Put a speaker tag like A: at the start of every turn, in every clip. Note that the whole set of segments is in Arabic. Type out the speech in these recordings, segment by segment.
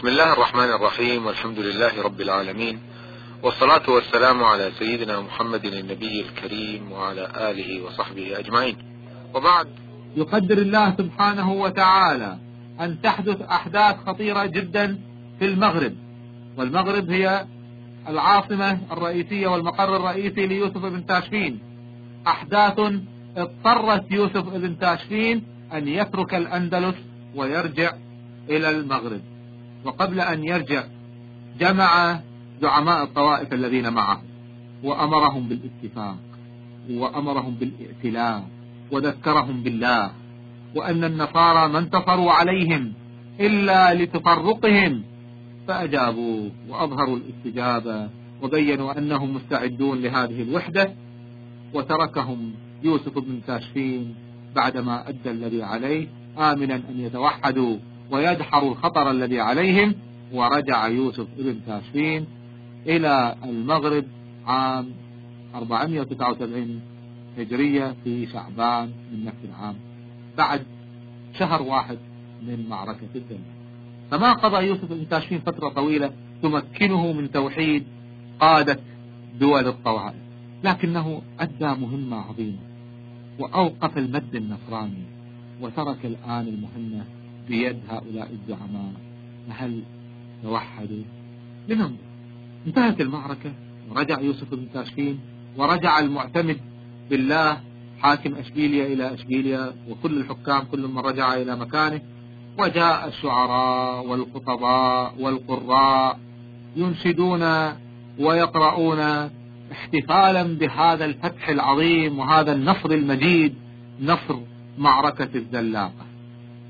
A: بسم الله الرحمن الرحيم والحمد لله رب العالمين والصلاة والسلام على سيدنا محمد النبي الكريم وعلى آله وصحبه أجمعين. وبعد
B: يقدر الله سبحانه وتعالى أن تحدث أحداث خطيرة جدا في المغرب. والمغرب هي العاصمة الرئيسية والمقر الرئيسي ليوسف بن تاشفين. أحداث اضطرت يوسف بن تاشفين أن يترك الأندلس ويرجع إلى المغرب. وقبل أن يرجع جمع زعماء الطوائف الذين معه وأمرهم بالاتفاق وأمرهم بالائتلاف وذكرهم بالله وأن النصارى ما انتصروا عليهم إلا لتفرقهم فأجابوا وأظهروا الاستجابة وبينوا أنهم مستعدون لهذه الوحدة وتركهم يوسف بن تاشفين بعدما أدى الذي عليه آمنا أن يتوحدوا. ويدحروا الخطر الذي عليهم ورجع يوسف بن تاشفين إلى المغرب عام 479 هجرية في شعبان من نفس العام بعد شهر واحد من معركة الدم. فما قضى يوسف بن تاشفين فترة طويلة تمكنه من توحيد قادة دول الطوائف لكنه أدى مهمة عظيمة وأوقف المد النصراني وترك الآن المهمة بيد هؤلاء الزعماء هل توحدوا؟ لننظر انتهت المعركة ورجع يوسف بن تاشفين ورجع المعتمد بالله حاكم أشبيليا إلى أشبيليا وكل الحكام كل من رجع إلى مكانه وجاء الشعراء والخطباء والقراء ينشدون ويقرؤون احتفالا بهذا الفتح العظيم وهذا النصر المجيد نصر معركة الزلاقة.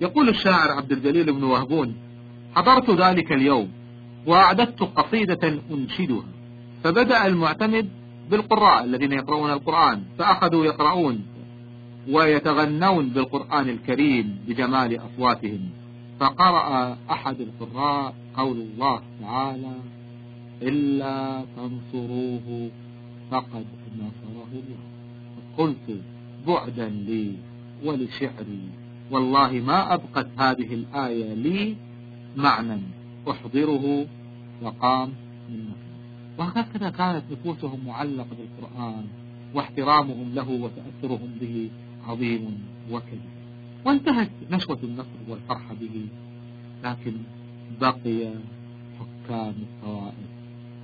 B: يقول الشاعر عبد الجليل بن وهبون حضرت ذلك اليوم وأعددت قصيدة أنشدها فبدأ المعتمد بالقراء الذين يقرؤون القرآن فأخذوا يقرؤون ويتغنون بالقرآن الكريم بجمال أصواتهم فقرأ أحد القراء قول الله تعالى إلا تنصروه فقد نصره الله قلت بعدا لي ولشعري والله ما أبقت هذه الآية لي معنى. أحضره وقام من نفسه وهكذا كانت نفوسهم معلقة بالقرآن واحترامهم له وتأثرهم به عظيم وكبير. وانتهت نشوة النصر والفرحة به لكن بقي حكام الطوائف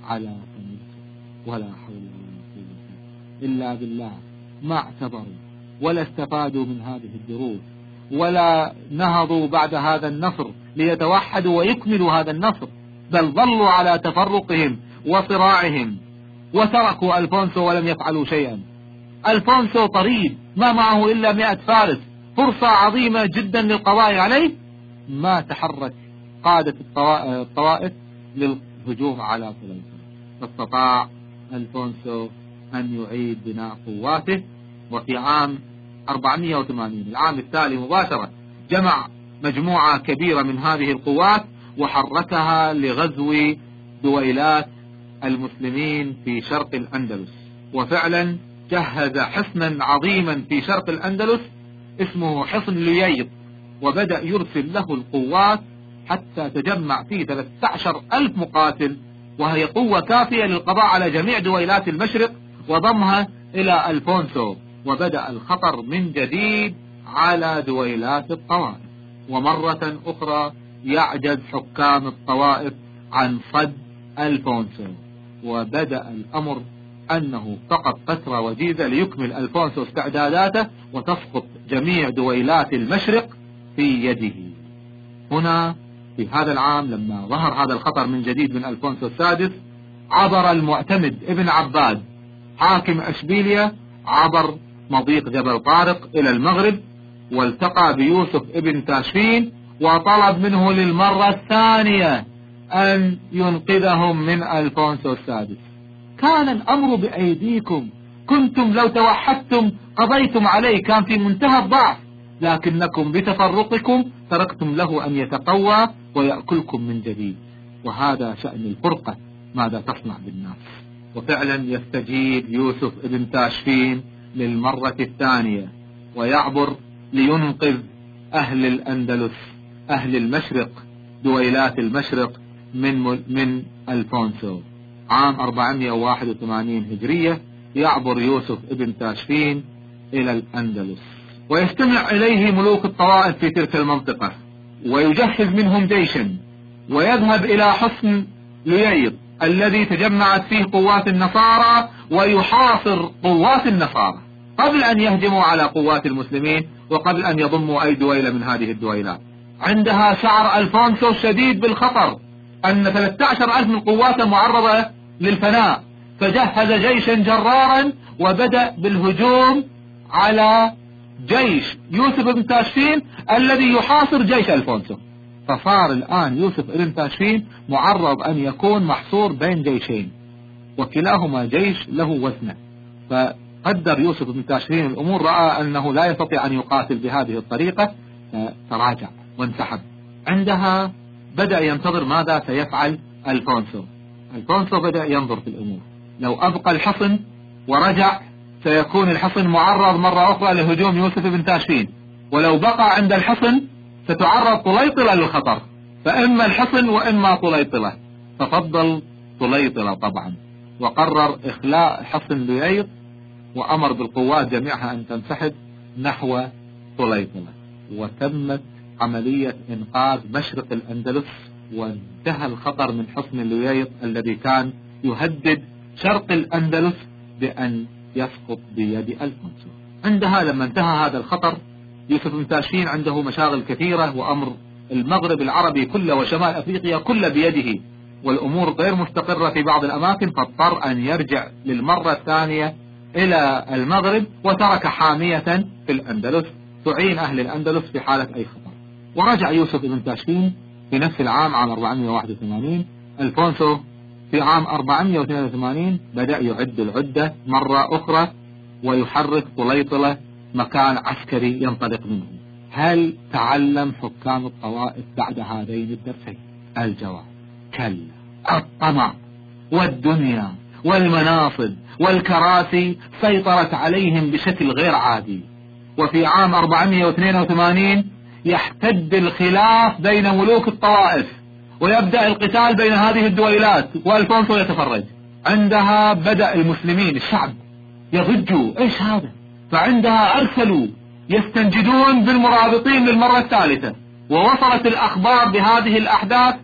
B: على أمرته ولا حول ولا قوة إلا بالله. ما اعتبروا ولا استفادوا من هذه الدروس. ولا نهضوا بعد هذا النصر ليتوحدوا ويكملوا هذا النصر بل ظلوا على تفرقهم وصراعهم وتركوا ألفونسو ولم يفعلوا شيئا. ألفونسو طريد ما معه إلا مئة فارس فرصة عظيمة جدا للقضاء عليه. ما تحرك قادة الطوائف للهجوم على طليطلة فاستطاع ألفونسو أن يعيد بناء قواته وفي عام 480 العام التالي مباشرة جمع مجموعة كبيرة من هذه القوات وحركها لغزو دويلات المسلمين في شرق الأندلس. وفعلا جهز حصنا عظيما في شرق الأندلس اسمه حصن لييط وبدأ يرسل له القوات حتى تجمع فيه 13 ألف مقاتل وهي قوة كافية للقضاء على جميع دويلات المشرق وضمها إلى ألفونسو. وبدأ الخطر من جديد على دويلات الطوائف. ومرة أخرى يعجز حكام الطوائف عن صد ألفونسو. وبدأ الأمر أنه فقط فترة وجيزة ليكمل ألفونسو استعداداته وتسقط جميع دويلات المشرق في يده. هنا في هذا العام لما ظهر هذا الخطر من جديد من ألفونسو السادس عبر المعتمد ابن عباد حاكم أشبيليا عبر مضيق جبل طارق إلى المغرب والتقى بيوسف ابن تاشفين وطلب منه للمرة الثانية أن ينقذهم من ألفونسو السادس. كان الأمر بأيديكم. كنتم لو توحدتم قضيتم عليه كان في منتهى الضعف. لكنكم بتفرقكم تركتم له أن يتقوى ويأكلكم من جديد. وهذا شأن الفرقة ماذا تصنع بالناس. وفعلا يستجيب يوسف ابن تاشفين للمرة الثانية ويعبر لينقذ أهل الأندلس أهل المشرق دويلات المشرق من من ألفونسو. عام 481 هجرية يعبر يوسف ابن تاشفين إلى الأندلس. ويستمع إليه ملوك الطوائف في تلك المنطقة ويجهز منهم جيشا ويذهب إلى حصن لييط الذي تجمعت فيه قوات النصارى ويحاصر قوات النصارى. قبل أن يهجموا على قوات المسلمين وقبل أن يضموا أي دويلة من هذه الدويلات عندها شعر ألفونسو شديد بالخطر أن 13 ألف من قواته معرضة للفناء. فجهز جيشا جرارا وبدأ بالهجوم على جيش يوسف بن تاشفين الذي يحاصر جيش ألفونسو فصار الآن يوسف بن تاشفين معرض أن يكون محصور بين جيشين وكلاهما جيش له وزنة. فقدر يوسف بن تاشفين الأمور رأى أنه لا يستطيع أن يقاتل بهذه الطريقة فتراجع وانسحب. عندها بدأ ينتظر ماذا؟ سيفعل ألفونسو ألفونسو بدأ ينظر في الأمور. لو أبقى الحصن ورجع سيكون الحصن معرض مرة أخرى لهجوم يوسف بن تاشفين ولو بقى عند الحصن ستعرض طليطلة للخطر. فإما الحصن وإما طليطلة. ففضل طليطلة طبعا. وقرر إخلاء حصن لييط وأمر بالقوات جميعها أن تنسحب نحو طليطلة وتمت عملية إنقاذ مشرق الأندلس وانتهى الخطر من حصن لييط الذي كان يهدد شرق الأندلس بأن يسقط بيد الفونسو عندها لما انتهى هذا الخطر يوسف بن تاشفين عنده مشاغل كثيرة وأمر المغرب العربي كله وشمال أفريقيا كله بيده. والأمور غير مستقرة في بعض الأماكن فاضطر أن يرجع للمرة الثانية إلى المغرب وترك حامية في الأندلس تعين أهل الأندلس في حالة أي خطر. ورجع يوسف بن تاشفين في نفس العام عام 481 ألفونسو في عام 482 بدأ يعد العدة مرة أخرى ويحرك طليطلة مكان عسكري ينطلق منه. هل تعلم حكام الطوائف بعد هذين الدرسين؟ الجواب كلا. الطمع والدنيا والمناصب والكراسي سيطرت عليهم بشكل غير عادي. وفي عام 482 يحتد الخلاف بين ملوك الطوائف ويبدأ القتال بين هذه الدويلات والفونسو يتفرج عندها بدأ المسلمين الشعب يضجوا. إيش هذا؟ فعندها أرسلوا يستنجدون بالمرابطين للمرة الثالثة. ووصلت الأخبار بهذه الأحداث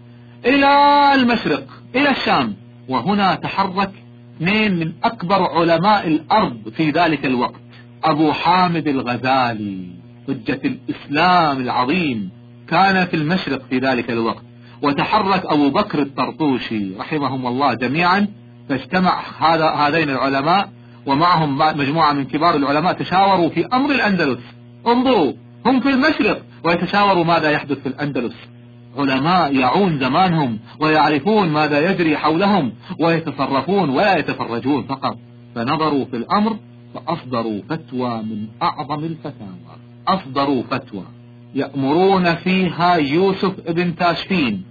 B: إلى المشرق إلى الشام. وهنا تحرك اثنين من أكبر علماء الأرض في ذلك الوقت أبو حامد الغزالي حجة الإسلام العظيم كان في المشرق في ذلك الوقت. وتحرك أبو بكر الطرطوشي رحمهم الله جميعا فاجتمع هذا هذين العلماء ومعهم مجموعة من كبار العلماء تشاوروا في أمر الأندلس. انظروا هم في المشرق ويتشاوروا ماذا يحدث في الأندلس. علماء يعون زمانهم ويعرفون ماذا يجري حولهم ويتصرفون ولا يتفرجون فقط. فنظروا في الأمر فأصدروا فتوى من أعظم الفتاوى. أصدروا فتوى. يأمرون فيها يوسف ابن تاشفين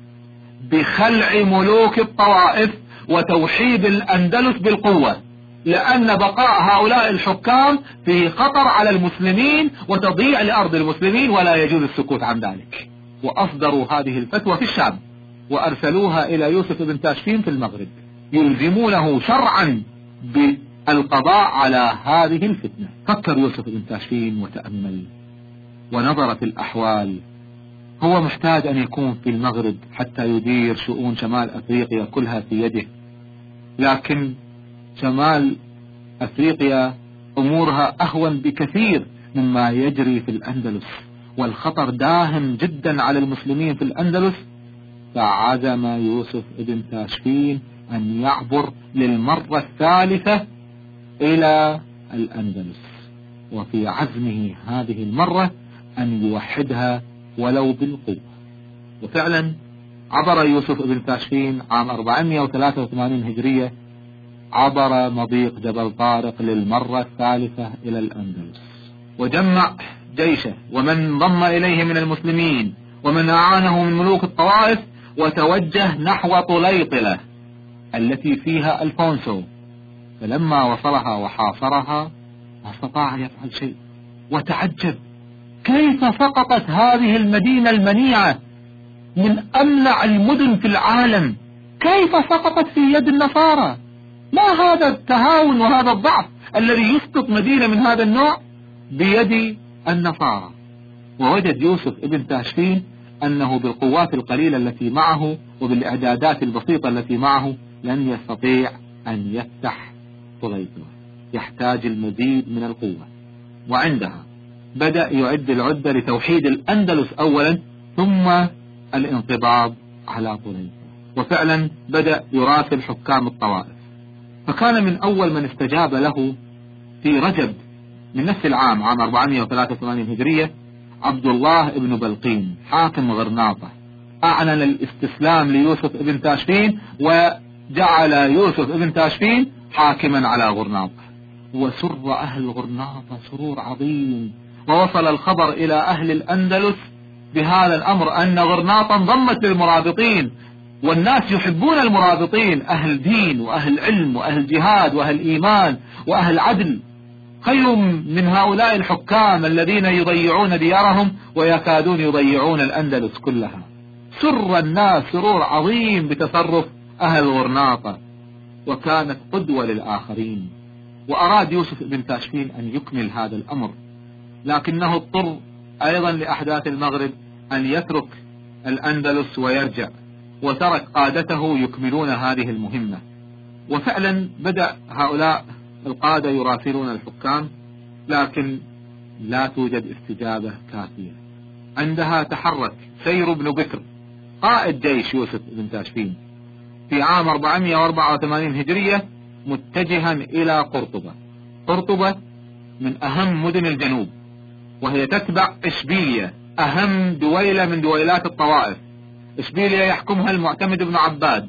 B: بخلع ملوك الطوائف وتوحيد الأندلس بالقوة لأن بقاء هؤلاء الحكام في خطر على المسلمين وتضيع لأرض المسلمين ولا يجوز السكوت عن ذلك. وأصدروا هذه الفتوى في الشام وأرسلوها إلى يوسف بن تاشفين في المغرب يلزمونه شرعا بالقضاء على هذه الفتنة. فكر يوسف بن تاشفين وتأمل ونظر في الأحوال. هو محتاج أن يكون في المغرب حتى يدير شؤون شمال أفريقيا كلها في يده. لكن شمال أفريقيا أمورها أهون بكثير مما يجري في الأندلس. والخطر داهم جدا على المسلمين في الأندلس فعزم يوسف ابن تاشفين أن يعبر للمرة الثالثة إلى الأندلس. وفي عزمه هذه المرة أن يوحدها ولو بالقوة. وفعلا عبر يوسف بن تاشفين عام 483 هجرية عبر مضيق جبل طارق للمرة الثالثة إلى الأندلس. وجمع جيشه ومن انضم إليه من المسلمين ومن أعانه من ملوك الطوائف وتوجه نحو طليطلة التي فيها الفونسو. فلما وصلها وحاصرها ما استطاع يفعل شيء وتعجب. كيف سقطت هذه المدينة المنيعة من أمنع المدن في العالم؟ كيف سقطت في يد النصارى؟ ما هذا التهاون وهذا الضعف الذي يسقط مدينة من هذا النوع؟ بيد النصارى. ووجد يوسف ابن تاشفين أنه بالقوات القليلة التي معه وبالإعدادات البسيطة التي معه لن يستطيع أن يفتح طليطلة يحتاج المزيد من القوة. وعندها بدأ يعد العدة لتوحيد الأندلس أولا ثم الانقباض على طليطلة وفعلا بدأ يراسل حكام الطوائف. فكان من أول من استجاب له في رجب من نفس العام عام 483 هجرية عبد الله بن بلقين حاكم غرناطة. أعلن الاستسلام ليوسف ابن تاشفين وجعل يوسف ابن تاشفين حاكما على غرناطة. وسر أهل غرناطة سرور عظيم. ووصل الخبر إلى أهل الأندلس بهذا الأمر أن غرناطة انضمت للمرابطين. والناس يحبون المرابطين أهل دين وأهل علم وأهل جهاد وأهل إيمان وأهل عدل. خير من هؤلاء الحكام الذين يضيعون ديارهم ويكادون يضيعون الأندلس كلها. سر الناس سرور عظيم بتصرف أهل غرناطة وكانت قدوة للآخرين. وأراد يوسف بن تاشفين أن يكمل هذا الأمر لكنه اضطر أيضا لأحداث المغرب أن يترك الأندلس ويرجع وترك قادته يكملون هذه المهمة. وفعلا بدأ هؤلاء القادة يراسلون الحكام لكن لا توجد استجابة كافية. عندها تحرك سير بن بكر قائد جيش يوسف بن تاشفين في عام 484 هجرية متجها إلى قرطبة. قرطبة من أهم مدن الجنوب وهي تتبع إشبيلية أهم دويلة من دويلات الطوائف. إشبيلية يحكمها المعتمد بن عباد.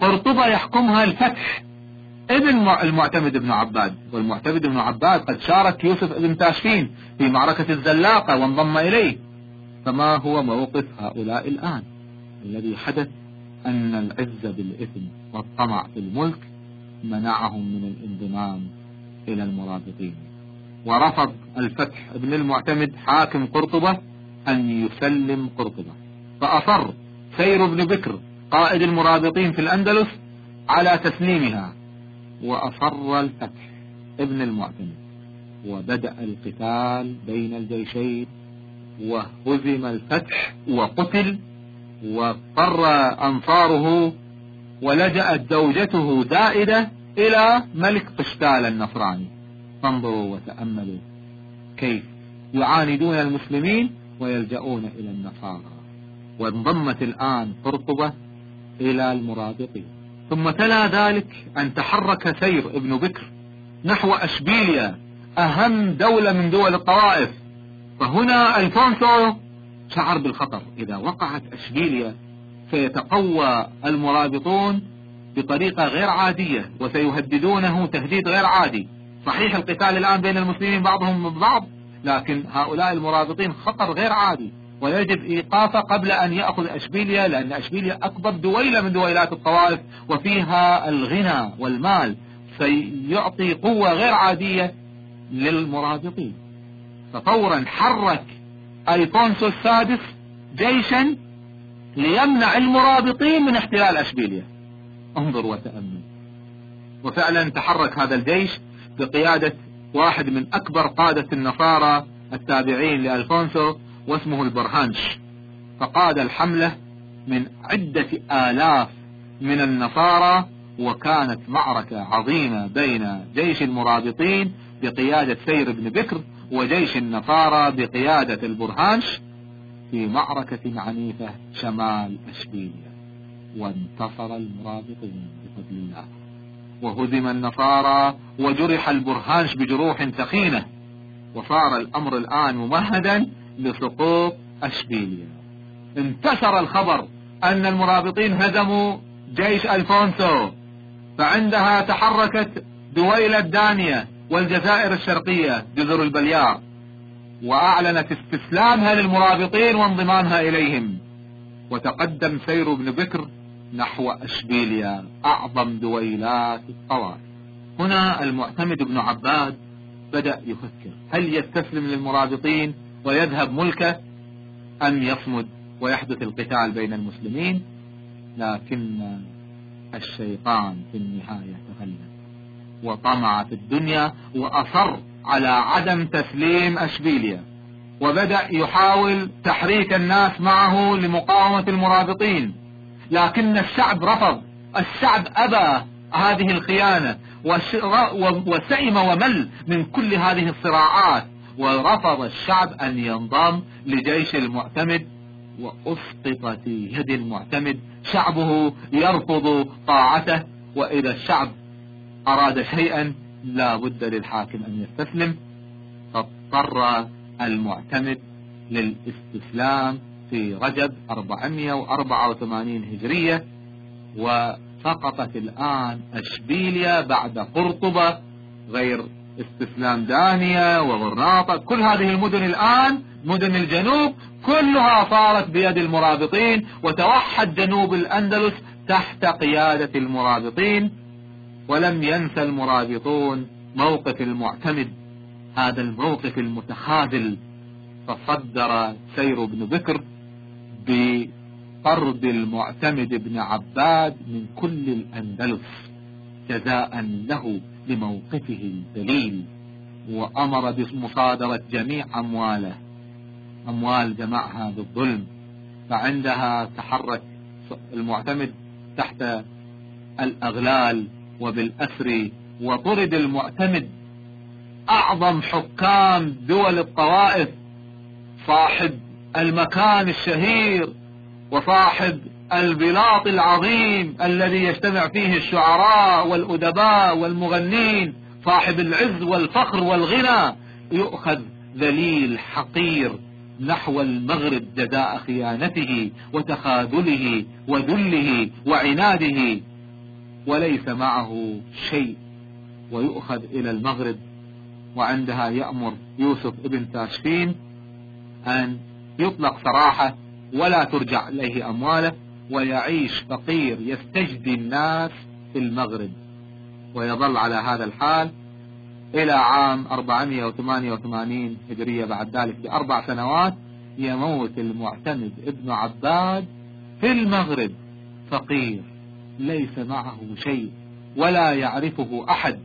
B: قرطبة يحكمها الفتح ابن المعتمد بن عباد. والمعتمد بن عباد قد شارك يوسف بن تاشفين في معركة الزلاقة وانضم إليه. فما هو موقف هؤلاء الآن؟ الذي حدث أن العز بالإثم والطمع في الملك منعهم من الانضمام إلى المرابطين. ورفض الفتح ابن المعتمد حاكم قرطبة أن يسلم قرطبة. فأصر سير بن بكر قائد المرابطين في الأندلس على تسليمها. وأصر الفتح ابن المعتمد وبدأ القتال بين الجيشين وهزم الفتح وقتل واضطر أنصاره ولجأت زوجته زائدة إلى ملك قشتال النصراني. فانظروا وتأملوا كيف يعاندون المسلمين ويلجؤون إلى النصارى. وانضمت الآن قرطبة إلى المرابطين ثم تلا ذلك أن تحرك سير ابن بكر نحو أشبيليا أهم دولة من دول الطوائف. فهنا ألفونسو شعر بالخطر. إذا وقعت أشبيليا سيتقوى المرابطون بطريقة غير عادية وسيهددونه تهديد غير عادي. صحيح القتال الآن بين المسلمين بعضهم بعض لكن هؤلاء المرابطين خطر غير عادي. ويجب إيقافه قبل أن يأخذ أشبيليا لأن أشبيليا أكبر دويلة من دويلات الطوائف وفيها الغنى والمال. سيعطي قوة غير عادية للمرابطين ففورا حرك ألفونسو السادس جيشا ليمنع المرابطين من احتلال أشبيليا. انظر وتأمل. وفعلا تحرك هذا الجيش بقيادة واحد من أكبر قادة النصارى التابعين لألفونسو واسمه البرهانش فقاد الحملة من عدة آلاف من النصارى وكانت معركة عظيمة بين جيش المرابطين بقيادة سير بن بكر وجيش النصارى بقيادة البرهانش في معركة عنيفة شمال أشبيليا وانتصر المرابطين بفضل الله. وهزم النصارى وجرح البرهانش بجروح ثخينة. وصار الأمر الآن ممهدا لسقوط أشبيليا انتشر الخبر أن المرابطين هزموا جيش ألفونسو فعندها تحركت دويلة دانية والجزائر الشرقية جزر البليار وأعلنت استسلامها للمرابطين وانضمامها إليهم. وتقدم سير بن بكر نحو أشبيليا أعظم دويلات الطوائف هنا المعتمد بن عباد بدأ يفكر هل يستسلم للمرابطين ويذهب ملكه أم يصمد ويحدث القتال بين المسلمين لكن الشيطان في النهاية تغلب وطمع في الدنيا وأصر على عدم تسليم أشبيليا وبدأ يحاول تحريك الناس معه لمقاومة المرابطين. لكن الشعب رفض الشعب أبى هذه الخيانة وسئم ومل من كل هذه الصراعات. ورفض الشعب أن ينضم لجيش المعتمد وأسقط في يد المعتمد. شعبه يرفض طاعته وإذا الشعب أراد شيئا لا بد للحاكم أن يستسلم. فاضطر المعتمد للاستسلام في رجب 484 هجرية وسقطت الآن أشبيليا بعد قرطبة غير استسلام دانيا وغرناطة كل هذه المدن الآن مدن الجنوب كلها صارت بيد المرابطين وتوحد جنوب الأندلس تحت قيادة المرابطين ولم ينسى المرابطون موقف المعتمد. هذا الموقف المتخاذل فصدر سير بن بكر بطرد المعتمد بن عباد من كل الأندلس جزاء له. لموقفه الدليل. وأمر بمصادرة جميع أمواله. أموال جمعها بالظلم فعندها تحرك المعتمد تحت الأغلال وبالأسر. وطرد المعتمد أعظم حكام دول الطوائف. صاحب المكان الشهير وصاحب البلاط العظيم الذي يجتمع فيه الشعراء والأدباء والمغنين صاحب العز والفخر والغنى يؤخذ ذليل حقير نحو المغرب جزاء خيانته وتخاذله وذله وعناده وليس معه شيء ويؤخذ إلى المغرب وعندها يأمر يوسف ابن تاشفين أن يطلق سراحة ولا ترجع إليه أمواله. ويعيش فقير يستجدي الناس في المغرب. ويظل على هذا الحال إلى عام 488 هجرية. بعد ذلك بأربع سنوات يموت المعتمد ابن عباد في المغرب. فقير ليس معه شيء ولا يعرفه أحد.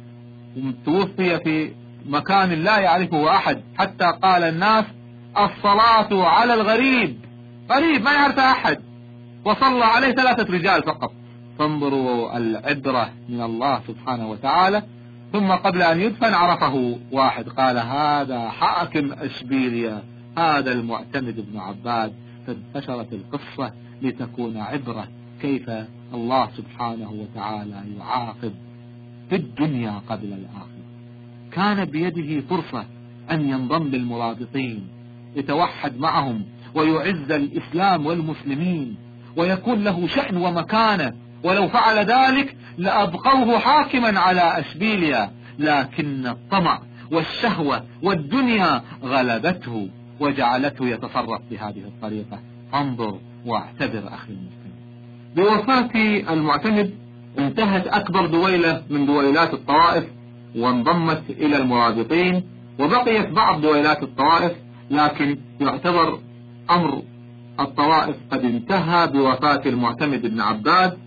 B: توفي في مكان لا يعرفه أحد. حتى قال الناس الصلاة على الغريب. غريب ما يعرفه أحد. وصلى عليه ثلاثة رجال فقط. فانظروا العبرة من الله سبحانه وتعالى. ثم قبل أن يدفن عرفه واحد قال هذا حاكم أشبيليا هذا المعتمد بن عباد. فانتشرت القصة لتكون عبرة كيف الله سبحانه وتعالى يعاقب في الدنيا قبل الآخرة. كان بيده فرصة أن ينضم للمرابطين يتوحد معهم ويعز الإسلام والمسلمين. ويكون له شأن ومكانة. ولو فعل ذلك لأبقوه حاكما على أشبيليا لكن الطمع والشهوة والدنيا غلبته وجعلته يتصرف بهذه الطريقة. انظر واعتبر أخي المسلم. بوفاة المعتمد انتهت أكبر دويلة من دويلات الطوائف وانضمت إلى المرابطين وبقيت بعض دويلات الطوائف لكن يعتبر أمر الطوائف قد انتهى بوفاة المعتمد بن عباد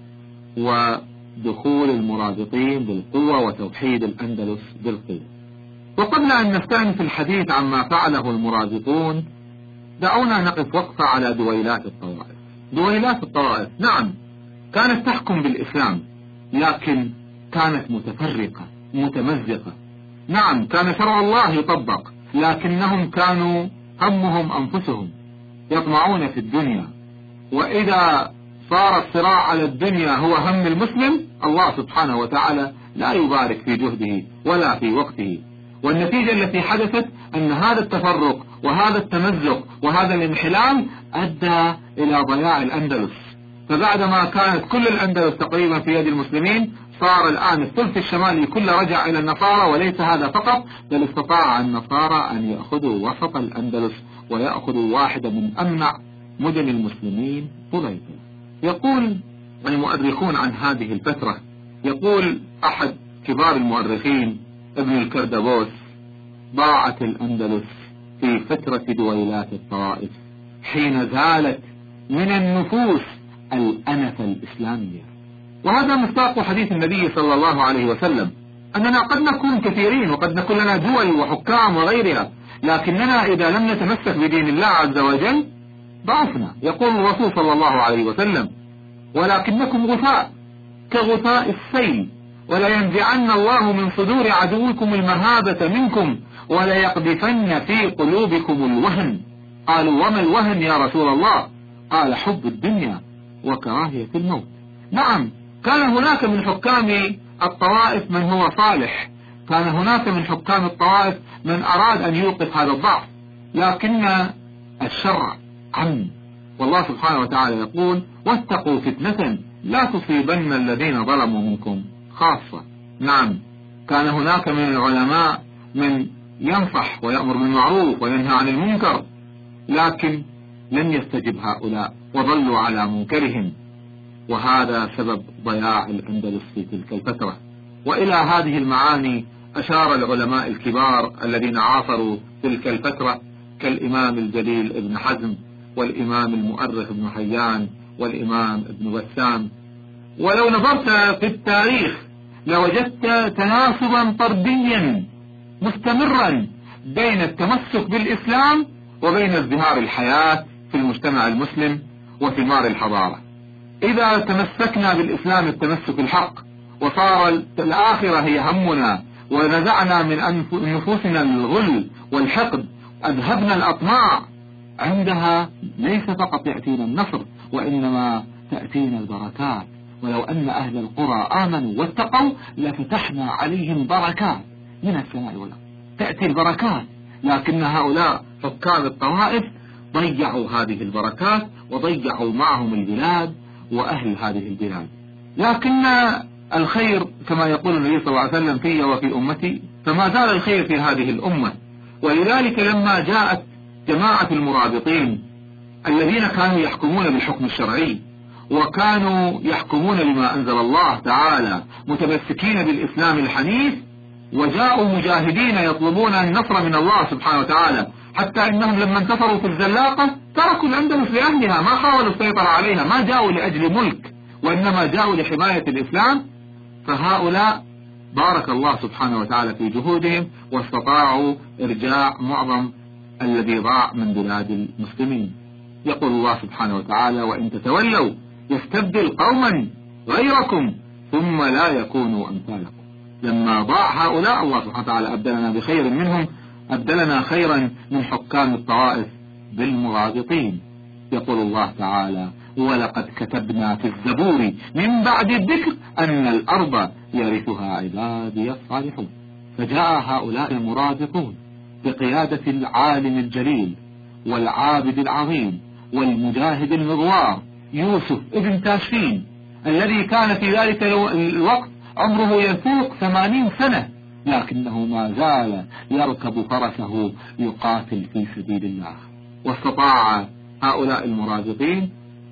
B: ودخول المرابطين بالقوة وتوحيد الأندلس بالقوة. وقبل أن نستأنف الحديث عما فعله المرابطون دعونا نقف وقفة على دويلات الطوائف. دويلات الطوائف نعم كانت تحكم بالإسلام لكن كانت متفرقة متمزقة. نعم كان شرع الله يطبق لكنهم كانوا همهم أنفسهم. يطمعون في الدنيا. وإذا صار الصراع على الدنيا هو هم المسلم الله سبحانه وتعالى لا يبارك في جهده ولا في وقته. والنتيجة التي حدثت أن هذا التفرق وهذا التمزق وهذا الانحلال أدى إلى ضياع الأندلس. فبعدما كانت كل الأندلس تقريبا في يد المسلمين صار الآن الثلث الشمالي كله رجع إلى النصارى وليس هذا فقط بل استطاع النصارى أن يأخذوا وسط الأندلس ويأخذوا واحدة من أمنع مدن المسلمين طليطلة يقول المؤرخون عن هذه الفترة يقول أحد كبار المؤرخين ابن الكردبوس ضاعت الأندلس في فترة دويلات الطوائف حين زالت من النفوس الأنفة الإسلامية. وهذا مصداق حديث النبي صلى الله عليه وسلم. أننا قد نكون كثيرين وقد نكون لنا دول وحكام وغيرها لكننا إذا لم نتمسك بدين الله عز وجل ضعفنا يقول الرسول صلى الله عليه وسلم. ولكنكم غثاء كغثاء السيل. ولينزعن الله من صدور عدوكم المهابة منكم وليقذفن في قلوبكم الوهن. قالوا وما الوهن يا رسول الله؟ قال حب الدنيا وكراهية الموت. نعم كان هناك من حكام الطوائف من هو صالح. كان هناك من حكام الطوائف من أراد أن يوقف هذا الضعف. لكن الشرع عم. والله سبحانه وتعالى يقول واتقوا فتنة لا تصيبن الذين ظلموا منكم. خاصة. نعم. كان هناك من العلماء من ينصح ويأمر بالمعروف وينهى عن المنكر لكن لم يستجب هؤلاء وظلوا على منكرهم. وهذا سبب ضياع الأندلس في تلك الفترة. وإلى هذه المعاني أشار العلماء الكبار الذين عاصروا تلك الفترة كالإمام الجليل ابن حزم والإمام المؤرخ ابن حيان والإمام ابن بسام ولو نظرت في التاريخ لوجدت تناسبا طرديا مستمرا بين التمسك بالإسلام وبين ازدهار الحياة في المجتمع المسلم وثمار الحضارة. إذا تمسكنا بالإسلام التمسك الحق وصار الآخرة هي همنا ونزعنا من نفوسنا الغل والحقد أذهبنا الأطماع. عندها ليس فقط يأتينا النصر وإنما تأتينا البركات. ولو أن أهل القرى آمنوا واتقوا لفتحنا عليهم بركات من السماء والأرض. تأتي البركات. لكن هؤلاء حكام الطوائف ضيعوا هذه البركات وضيعوا معهم البلاد وأهل هذه البلاد. لكن الخير كما يقول النبي صلى الله عليه وسلم في وفي أمتي فما زال الخير في هذه الأمة. ولذلك لما جاءت جماعة المرابطين الذين كانوا يحكمون بالحكم الشرعي وكانوا يحكمون لما أنزل الله تعالى متمسكين بالإسلام الحنيف وجاءوا مجاهدين يطلبون النصر من الله سبحانه وتعالى. حتى إنهم لما انتصروا في الزلاقة تركوا الأندلس لأهلها ما حاولوا السيطرة عليها ما جاءوا لأجل ملك وإنما جاءوا لحماية الإسلام. فهؤلاء بارك الله سبحانه وتعالى في جهودهم واستطاعوا إرجاع معظم الذي ضاع من بلاد المسلمين. يقول الله سبحانه وتعالى وإن تتولوا يستبدل قوما غيركم ثم لا يكونوا أمثالكم. لما ضاع هؤلاء الله سبحانه وتعالى أبدلنا بخير منهم أبدلنا خيرا من حكام الطوائف بالمرابطين يقول الله تعالى ولقد كتبنا في الزبور من بعد الذكر أن الأرض يرثها عبادي الصالحون. فجاء هؤلاء المرابطون بقيادة العالم الجليل والعابد العظيم والمجاهد المغوار يوسف ابن تاشفين الذي كان في ذلك الوقت عمره يفوق ثمانين سنة. لكنه ما زال يركب فرسه يقاتل في سبيل الله. واستطاع هؤلاء المرابطين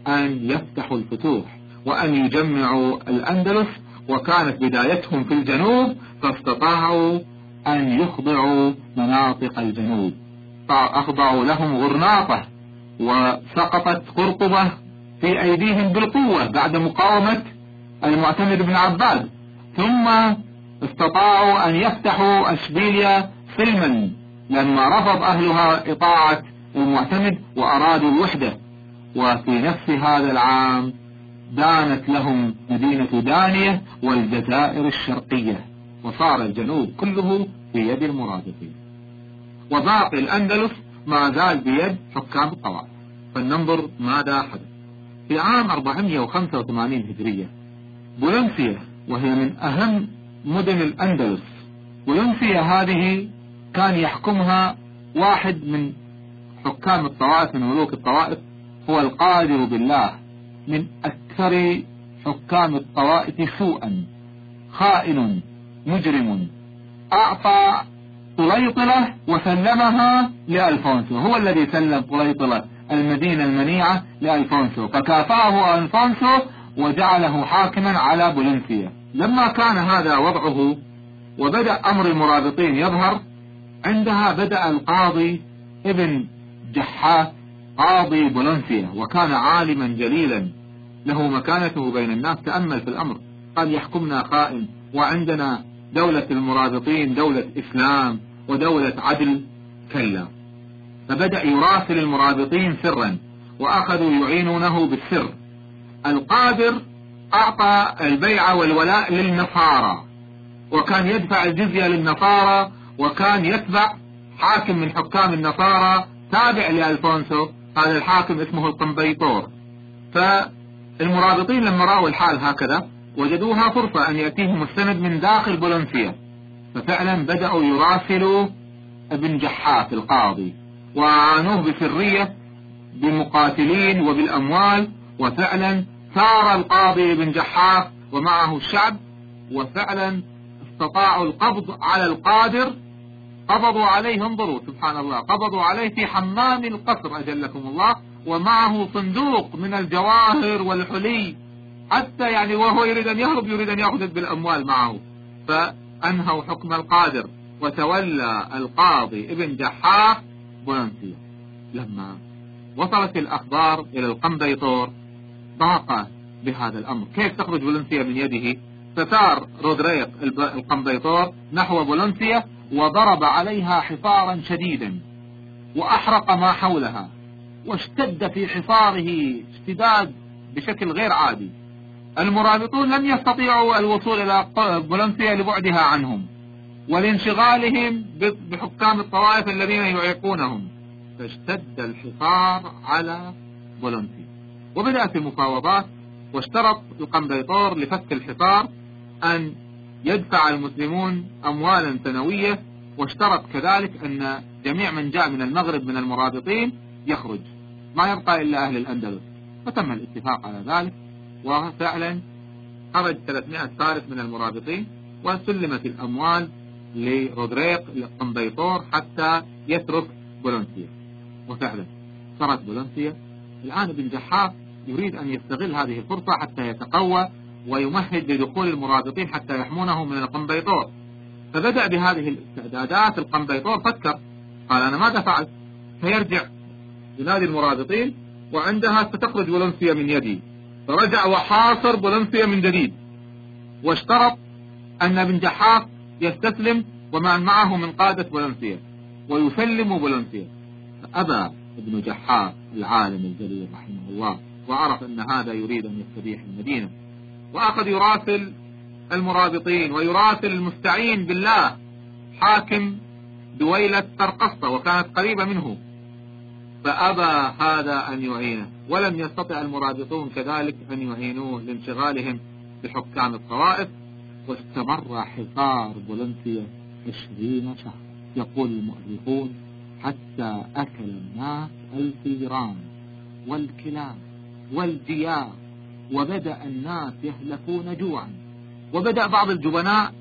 B: أن يفتحوا الفتوح وأن يجمعوا الأندلس وكانت بدايتهم في الجنوب فاستطاعوا أن يخضعوا مناطق الجنوب. فأخضعوا لهم غرناطة وسقطت قرطبة في أيديهم بالقوة بعد مقاومة المعتمد بن عباد. ثم استطاعوا أن يفتحوا أشبيليا سلما لما رفض أهلها إطاعة المعتمد وأرادوا الوحدة. وفي نفس هذا العام دانت لهم مدينة دانية والجزائر الشرقية. وصار الجنوب كله في يد المرادفين وباقي الأندلس ما زال بيد حكام الطوائف فلننظر ماذا حدث. في عام 485 هجرية بولنسيا وهي من أهم مدن الأندلس. ولنسيا هذه كان يحكمها واحد من حكام الطوائف من ملوك الطوائف هو القادر بالله من أكثر حكام الطوائف سوءا خائن مجرم. أعطى طليطلة وسلمها لألفونسو هو الذي سلم طليطلة المدينة المنيعة لألفونسو فكافأه ألفونسو وجعله حاكما على بولنسيا لما كان هذا وضعه وبدأ أمر المرابطين يظهر عندها بدأ القاضي ابن جحات قاضي بولنسيا وكان عالما جليلا. له مكانته بين الناس تأمل في الأمر. قال يحكمنا خائن وعندنا دولة المرابطين دولة إسلام ودولة عدل كلا. فبدأ يراسل المرابطين سرا وأخذوا يعينونه بالسر. القادر أعطى البيعة والولاء للنصارى وكان يدفع الجزية للنصارى وكان يتبع حاكم من حكام النصارى تابع لألفونسو هذا الحاكم اسمه القنبيطور. فالمرابطين لما رأوا الحال هكذا وجدوها فرصة أن يأتيهم السند من داخل بولنسيا ففعلا بدأوا يراسلوا ابن جحات القاضي وعانوه بسرية بمقاتلين وبالأموال وفعلا ثار القاضي ابن جحاف ومعه الشعب وفعلا استطاعوا القبض على القادر قبضوا عليه انظروا سبحان الله قبضوا عليه في حمام القصر أجلكم الله ومعه صندوق من الجواهر والحلي حتى يعني وهو يريد أن يهرب يريد أن يأخذ بالأموال معه. فأنهوا حكم القادر وتولى القاضي ابن جحاف. بولنسيا لما وصلت الأخبار إلى القنبيطور ضاق بهذا الأمر. كيف تخرج بولنسيا من يده؟ فثار رودريق القنبيطور نحو بولنسيا وضرب عليها حصارا شديدا وأحرق ما حولها واشتد في حصاره اشتداد بشكل غير عادي. المرابطون لم يستطيعوا الوصول إلى بولنسيا لبعدها عنهم ولانشغالهم بحكام الطوائف الذين يعيقونهم. فاشتد الحصار على بولنسيا وبدأت المفاوضات واشترط القنبيطور لفك الحصار أن يدفع المسلمون أموالا سنوية واشترط كذلك أن جميع من جاء من المغرب من المرابطين يخرج ما يبقى إلا أهل الأندلس. فتم الاتفاق على ذلك وفعلا خرج 300 فارس من المرابطين وسلمت الأموال لرودريق القنبيطور حتى يترك بولنسيا وفعلا صارت بولنسيا الآن ابن جحاف يريد أن يستغل هذه الفرصة حتى يتقوى ويمهد لدخول المرابطين حتى يحمونه من القنبيطور. فبدأ بهذه الاستعدادات القنبيطور فكر قال أنا ماذا فعلت فيرجع ينادي المرابطين وعندها ستخرج بولنسيا من يدي. فرجع وحاصر بولنسيا من جديد. واشترط أن ابن جحاف يستسلم ومن معه من قادة بولنسيا ويسلم بولنسيا. فأبى ابن جحاف العالم الجليل رحمه الله وعرف أن هذا يريد أن يستبيح المدينة. وأخذ يراسل المرابطين ويراسل المستعين بالله حاكم دويلة ترقصة وكانت قريبة منه. فأبى هذا أن يعينه ولم يستطع المرابطون كذلك أن يعينوه لانشغالهم بحكام الطوائف. واستمر حصار بولنسيا عشرين شهر يقول المؤرخون. حتى أكل الناس الفيران والكلاب والديار وبدأ الناس يهلكون جوعا. وبدأ بعض الجبناء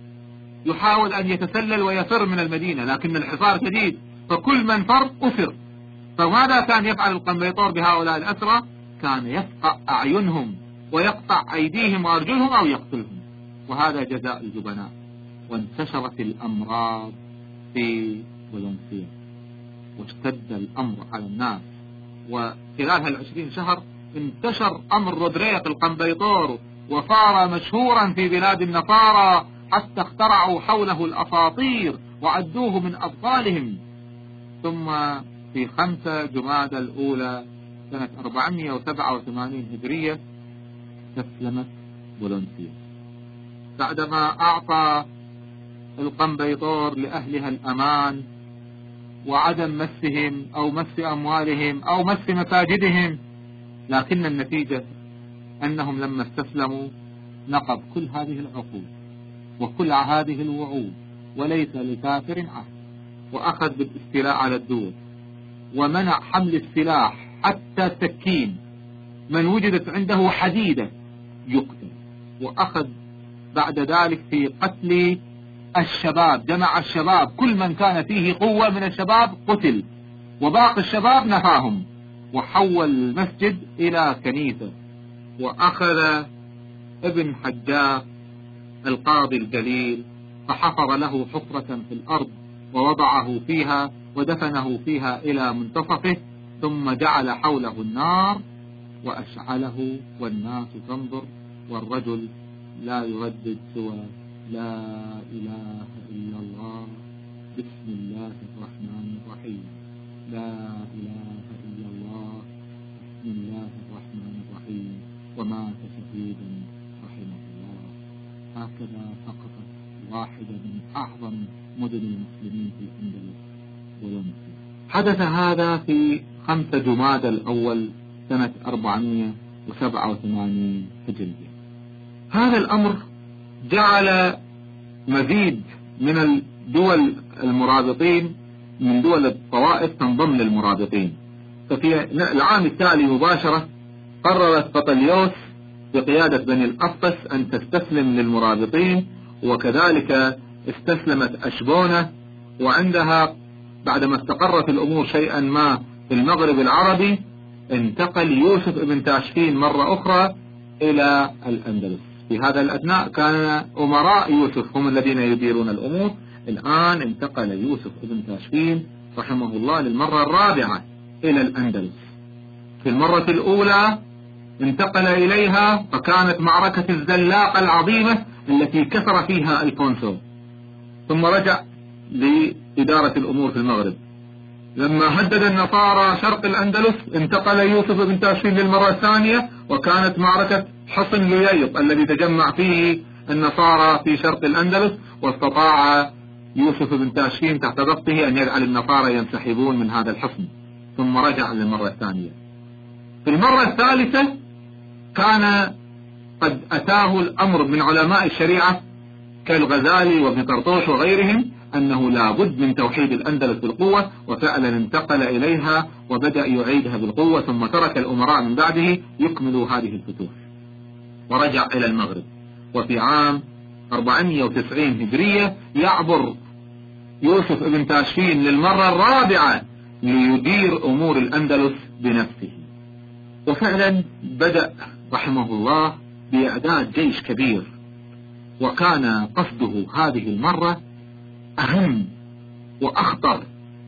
B: يحاول أن يتسلل ويفر من المدينة لكن الحصار شديد فكل من فر أسر فماذا كان يفعل القنبيطور بهؤلاء الأسرى؟ كان يفقع أعينهم ويقطع أيديهم وأرجلهم أو يقتلهم. وهذا جزاء الجبناء. وانتشرت الأمراض في بولنسيا واشتد الأمر على الناس. وخلال هالعشرين شهر انتشر أمر رودريق القنبيطور وصار مشهورا في بلاد النصارى حتى اخترعوا حوله الأساطير وعدوه من أبطالهم. ثم في خمسة جماد الأولى سنة 487 هجرية استسلمت بولنسيا بعدما أعطى القنبيطور لأهلها الأمان وعدم مسهم أو مس أموالهم أو مس مساجدهم لكن النتيجة أنهم لما استسلموا نقض كل هذه العقود وكل هذه الوعود وليس لكافر عهد وأخذ بالاستيلاء على الدول ومنع حمل السلاح حتى السكين من وجدت عنده حديدة يقتل. وأخذ بعد ذلك في قتل الشباب جمع الشباب كل من كان فيه قوة من الشباب قتل وباقي الشباب نفاهم وحول المسجد إلى كنيسة وأخذ ابن حجاج القاضي الجليل فحفر له حفرة في الأرض ووضعه فيها ودفنه فيها إلى منتصفه ثم جعل حوله النار وأشعله والناس تنظر والرجل لا يردد سوى لا إله إلا الله. بسم الله الرحمن الرحيم. لا إله إلا الله. بسم الله الرحمن الرحيم. ومات شهيدا رحمه الله. هكذا سقطت واحدة من أعظم مدن المسلمين في الأندلس ولمسي حدث هذا في خمسة جماد الأول سنة 487 هجرية. هذا الأمر جعل مزيد من الدول المرابطين من دول الطوائف تنضم للمرابطين ففي العام التالي مباشرة قررت بطليوس بقيادة بني الأفطس أن تستسلم للمرابطين وكذلك استسلمت أشبونة وعندها بعدما استقرت الأمور شيئا ما في المغرب العربي انتقل يوسف ابن تاشفين مرة أخرى إلى الأندلس. في هذا الأثناء كان أمراء يوسف هم الذين يديرون الأمور. الآن انتقل يوسف ابن تاشفين رحمه الله للمرة الرابعة إلى الأندلس. في المرة الأولى انتقل إليها فكانت معركة الزلاقة العظيمة التي كسر فيها الفونسو ثم رجع لإدارة الأمور في المغرب. لما هدد النصارى شرق الأندلس انتقل يوسف بن تاشفين للمرة الثانية وكانت معركة حصن لييط الذي تجمع فيه النصارى في شرق الأندلس واستطاع يوسف بن تاشفين تحت ضغطه أن يجعل النصارى ينسحبون من هذا الحصن. ثم رجع للمرة الثانية. في المرة الثالثة كان قد أتاه الأمر من علماء الشريعة كالغزالي وابن طرطوش وغيرهم أنه لا بد من توحيد الأندلس بالقوة وفعلا انتقل إليها وبدأ يعيدها بالقوة ثم ترك الأمراء من بعده يكملوا هذه الفتوح. ورجع إلى المغرب. وفي عام 490 هجرية يعبر يوسف ابن تاشفين للمرة الرابعة ليدير أمور الأندلس بنفسه. وفعلا بدأ رحمه الله بإعداد جيش كبير. وكان قصده هذه المرة أهم وأخطر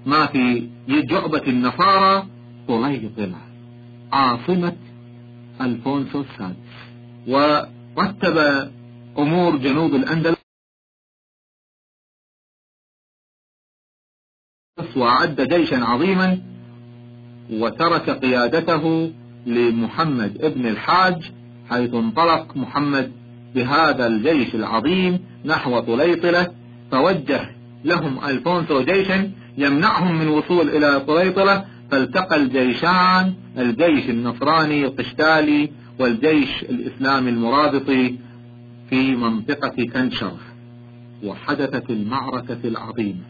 B: ما في جعبة النصارى طليطلة عاصمة ألفونسو السادس. ورتب أمور جنوب الأندلس وأعد جيشا عظيما وترك قيادته لمحمد ابن الحاج حيث انطلق محمد بهذا الجيش العظيم نحو طليطلة فوجه لهم ألفونسو جيشا يمنعهم من وصول إلى طليطلة فالتقى الجيشان الجيش النصراني القشتالي والجيش الإسلامي المرابطي في منطقة كنشر وحدثت المعركة العظيمة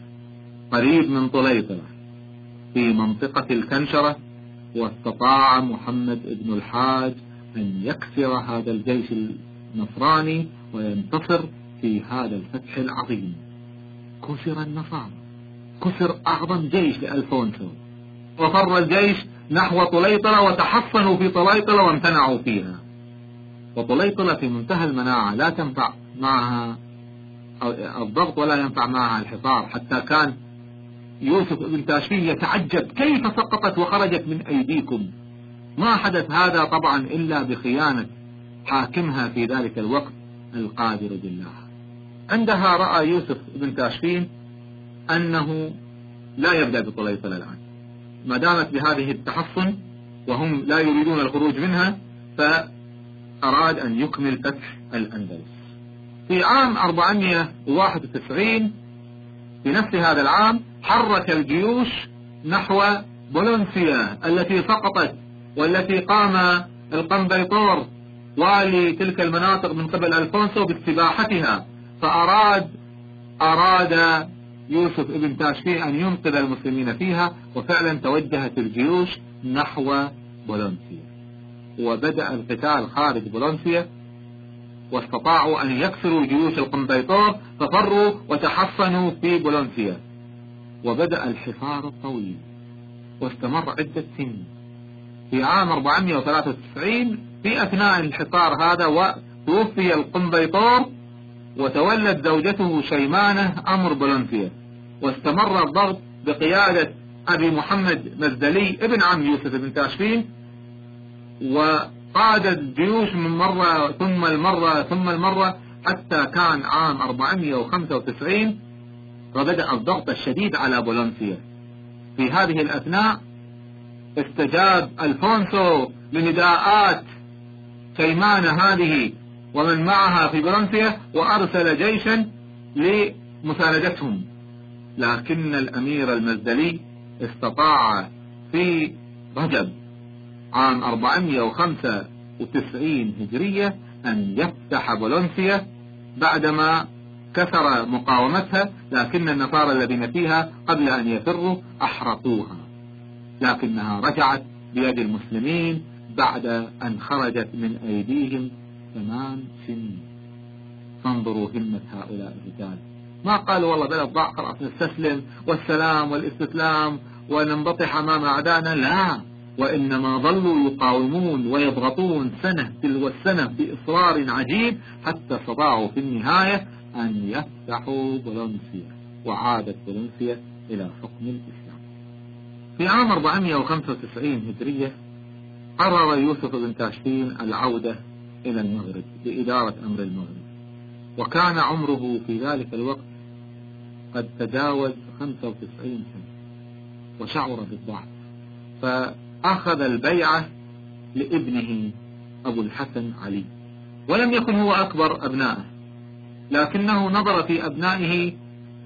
B: قريب من طليطلة في منطقة الكنشرة واستطاع محمد بن الحاج أن يكسر هذا الجيش النصراني وينتصر في هذا الفتح العظيم. كسر النصارى كسر أعظم جيش لألفونسو وفر الجيش نحو طليطلة وتحصنوا في طليطلة وامتنعوا فيها. وطليطلة في منتهى المناعة لا تنفع معها الضغط ولا ينفع معها الحصار. حتى كان يوسف بن تاشفين يتعجب كيف سقطت وخرجت من أيديكم. ما حدث هذا طبعا إلا بخيانة حاكمها في ذلك الوقت القادر بالله. عندها رأى يوسف بن تاشفين أنه لا يبدأ بطليطلة الآن. ما دامت بهذه التحصن وهم لا يريدون الخروج منها فأراد أن يكمل فتح الأندلس. في عام 491 في نفس هذا العام حرك الجيوش نحو بولونسيا التي سقطت والتي قام القنبيطور والي تلك المناطق من قبل ألفونسو باستباحتها فأراد أراد يوسف ابن تاشفي أن ينقذ المسلمين فيها وفعلا توجهت الجيوش نحو بولونسيا. وبدأ القتال خارج بولونسيا واستطاعوا أن يكسروا جيوش القنبيطور ففروا وتحصنوا في بولونسيا. وبدأ الحصار الطويل واستمر عدة سنين. في عام 493 في أثناء الحصار هذا وتوفي القنبيطور وتولت زوجته شيمانة أمر بولنسيا واستمر الضغط بقيادة أبي محمد مزدلي ابن عم يوسف بن تاشفين وقاد الجيوش من مرة ثم المرة ثم المرة حتى كان عام 495 وبدأ الضغط الشديد على بولونسيا. في هذه الأثناء استجاب ألفونسو لنداءات كيمان هذه ومن معها في بولونسيا وأرسل جيشا لمساندتهم. لكن الأمير المزدلي استطاع في رجب عام 495 هجرية أن يفتح بولونسيا بعدما كسر مقاومتها لكن النصارى الذين فيها قبل أن يفروا أحرقوها. لكنها رجعت بيد المسلمين بعد أن خرجت من أيديهم ثمان سنين. فانظروا همة هؤلاء الرجال. ما قالوا والله بلد ضاع خلاص نستسلم والسلام والاستسلام وننبطح أمام أعدائنا لا وإنما ظلوا يقاومون ويضغطون سنة تلو السنة بإصرار عجيب حتى استطاعوا في النهاية أن يفتحوا بولونسيا وعادت بولونسيا إلى حكم الإسلام. في عام 495 هجرية قرر يوسف بن تاشفين العودة إلى المغرب لإدارة أمر المغرب وكان عمره في ذلك الوقت قد تجاوز 95 سنة وشعر بالضعف. فأخذ البيعة لابنه أبو الحسن علي ولم يكن هو أكبر أبنائه لكنه نظر في أبنائه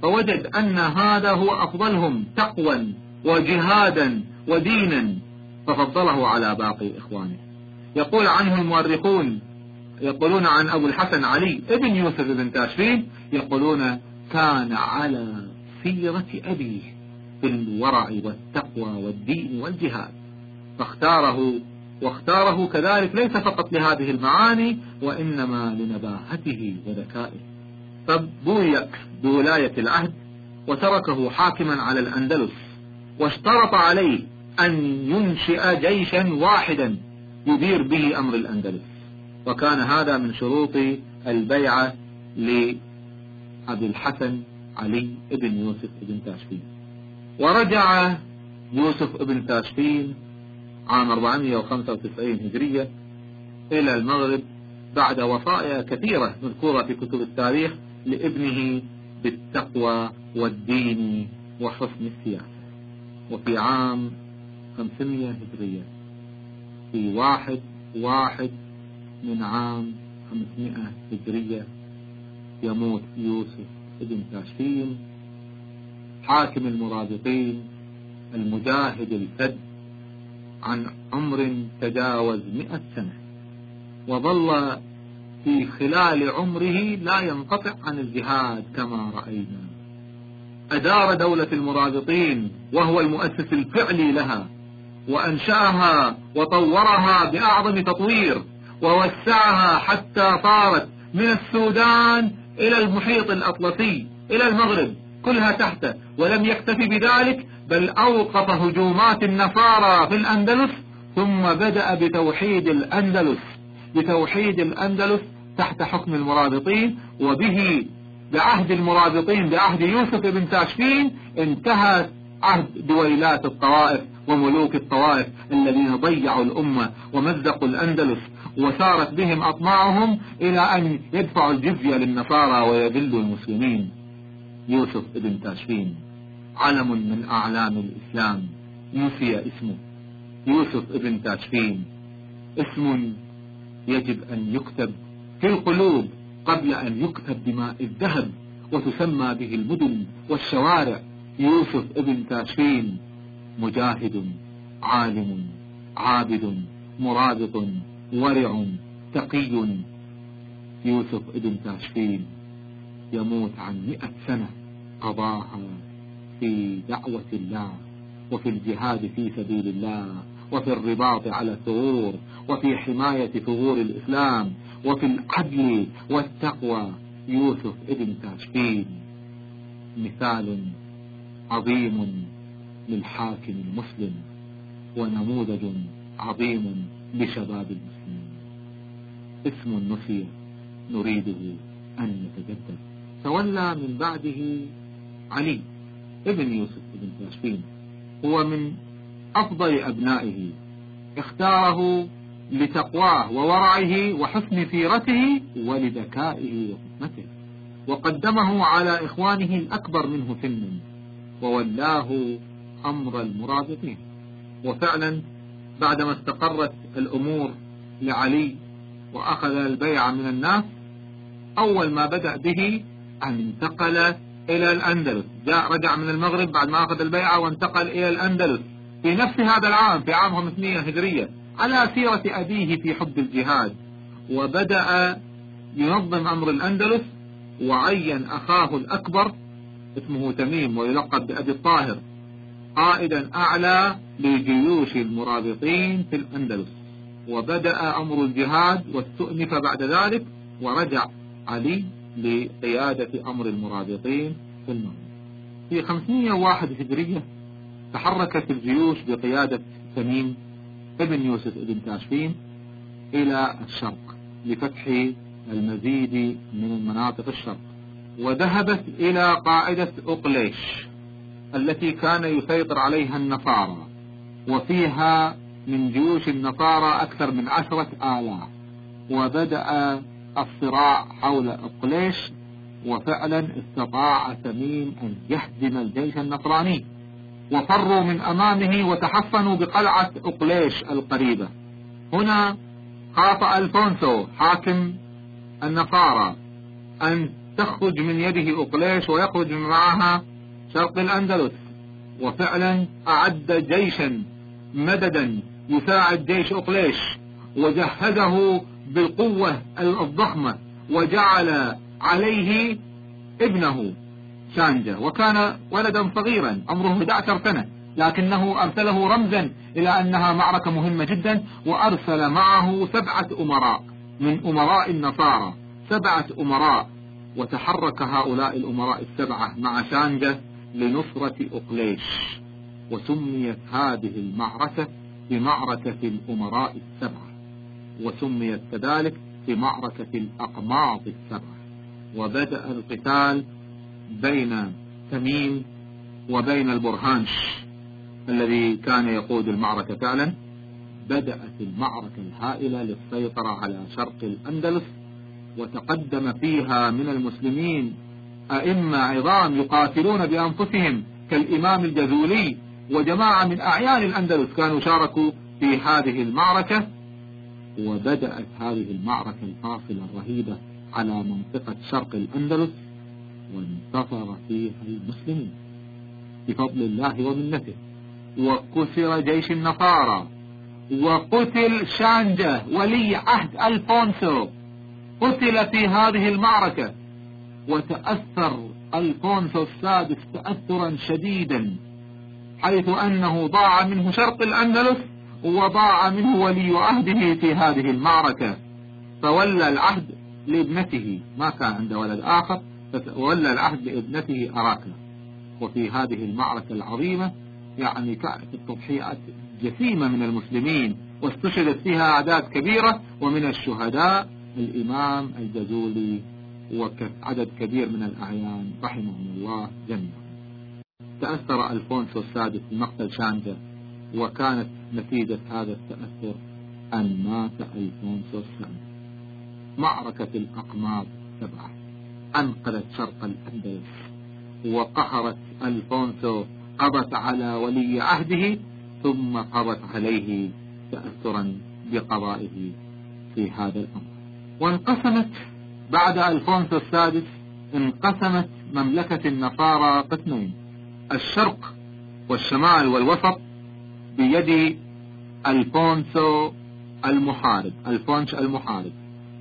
B: فوجد أن هذا هو أفضلهم تقوى وجهادا ودينا ففضله على باقي إخوانه. يقول عنه المؤرخون يقولون عن أبو الحسن علي ابن يوسف بن تاشفين يقولون كان على سيرة أبيه في الورع والتقوى والدين والجهاد. فاختاره واختاره كذلك ليس فقط لهذه المعاني وإنما لنباهته وذكائه. فبويك بولاية العهد وتركه حاكما على الأندلس واشترط عليه أن ينشئ جيشا واحدا يدير به أمر الأندلس. وكان هذا من شروط البيعة لأبي الحسن علي بن يوسف بن تاشفين. ورجع يوسف بن تاشفين عام 495 هجرية إلى المغرب بعد وصايا كثيرة مذكورة في كتب التاريخ لابنه بالتقوى والدين وحسن السياسة. وفي عام 500 هجرية في واحد واحد من عام 500 هجرية يموت يوسف ابن تاشفين حاكم المرابطين المجاهد الفد عن عمر تجاوز مئة سنة. وظل في خلال عمره لا ينقطع عن الجهاد كما رأينا. أدار دولة المرابطين وهو المؤسس الفعلي لها وأنشأها وطورها بأعظم تطوير ووسعها حتى صارت من السودان إلى المحيط الأطلسي إلى المغرب كلها تحته ولم يكتفي بذلك بل أوقف هجومات النصارى في الأندلس ثم بدأ بتوحيد الأندلس بتوحيد الأندلس تحت حكم المرابطين وبه بعهد المرابطين بعهد يوسف بن تاشفين انتهت عهد دويلات الطوائف وملوك الطوائف الذين ضيعوا الأمة ومزقوا الأندلس. وسارت بهم أطماعهم إلى أن يدفعوا الجزية للنصارى ويذلوا المسلمين. يوسف بن تاشفين علم من أعلام الإسلام. نسي اسمه. يوسف بن تاشفين اسم يجب أن يكتب في القلوب قبل أن يكتب بماء الذهب وتسمى به المدن والشوارع. يوسف ابن تاشفين مجاهد عالم عابد مرابط. ورع تقي. يوسف ابن تاشفين يموت عن مئة سنة قضاها في دعوة الله وفي الجهاد في سبيل الله وفي الرباط على الثغور وفي حماية ثغور الإسلام وفي العدل والتقوى. يوسف ابن تاشفين مثال عظيم للحاكم المسلم ونموذج عظيم لشباب المسلمين. اسم نسي نريده أن يتجدد تولى من بعده علي ابن يوسف بن تاشفين هو من أفضل أبنائه. اختاره لتقواه وورعه وحسن سيرته ولذكائه وحكمته. وقدمه على إخوانه الأكبر منه سنا وولاه أمر المرابطين وفعلا بعدما استقرت الأمور لعلي وأخذ البيع من الناس. أول ما بدأ به أن انتقل إلى الأندلس. جاء رجع من المغرب بعد ما أخذ البيعة وانتقل إلى الأندلس. في نفس هذا العام في عام 500 هجرية على سيرة أبيه في حب الجهاد. وبدأ ينظم أمر الأندلس وعين أخاه الأكبر اسمه تميم ويلقب بأبي الطاهر قائدا أعلى لجيوش المرابطين في الأندلس. وبدأ أمر الجهاد واستؤنف بعد ذلك ورجع علي لقيادة أمر المرابطين في المغرب في 501 هجرية تحركت الجيوش بقيادة تميم ابن يوسف ابن تاشفين إلى الشرق لفتح المزيد من المناطق الشرق وذهبت إلى قاعدة أقليش التي كان يسيطر عليها النصارى وفيها من جيوش النصارى أكثر من عشرة آلاف. وبدأ الصراع حول أقليش وفعلا استطاع تميم أن يهزم الجيش النصراني. وفروا من أمامه وتحصنوا بقلعة أقليش القريبة. هنا خاف ألفونسو حاكم النصارى أن تخرج من يده أقليش ويخرج معها شرق الأندلس. وفعلا أعد جيشا مددا يساعد جيش أقليش وجهزه بالقوة الضخمة وجعل عليه ابنه شانجة وكان ولدا صغيرا عمره 11 سنة لكنه أرسله رمزا إلى أنها معركة مهمة جدا وأرسل معه سبعة أمراء من أمراء النصارى. سبعة أمراء وتحرك هؤلاء الأمراء السبعة مع شانجة لنصرة أقليش وسميت هذه المعركة بمعركة الأمراء السبعة وسميت كذلك بمعركة الأقماط السبعة. وبدأ القتال بين تميم وبين البرهانش الذي كان يقود المعركة فعلا. بدأت المعركة الهائلة للسيطرة على شرق الأندلس وتقدم فيها من المسلمين أئمة عظام يقاتلون بأنفسهم كالإمام الجذولي وجماعة من أعيان الأندلس كانوا شاركوا في هذه المعركة وبدأت هذه المعركة الفاصلة الرهيبة على منطقة شرق الأندلس وانتصر فيها المسلمين بفضل الله ومنته. وكسر جيش النصارى وقتل شانجة ولي عهد ألفونسو. قتل في هذه المعركة وتأثر ألفونسو السادس تأثرا شديدا. حيث أنه ضاع منه شرق الأندلس وضاع منه ولي عهده في هذه المعركة. فولى العهد لابنته. ما كان عنده ولد آخر فولى العهد لابنته أراكنا. وفي هذه المعركة العظيمة يعني كانت التضحيات جسيمة من المسلمين واستشهدت فيها أعداد كبيرة ومن الشهداء الإمام الجزولي وعدد كبير من الأعيان رحمهم الله جميعا. تأثر ألفونسو السادس بمقتل شانجا وكانت نتيجة هذا التأثر أن مات ألفونسو السادس معركة الأقمار سبعة أنقذت شرق الأندلس وقهرت ألفونسو قضت على ولي عهده ثم قضت عليه تأثرا بقضائه في هذا الأمر. وانقسمت بعد ألفونسو السادس انقسمت مملكة النصارى قسمين. الشرق والشمال والوسط بيد ألفونسو المحارب ألفونش المحارب.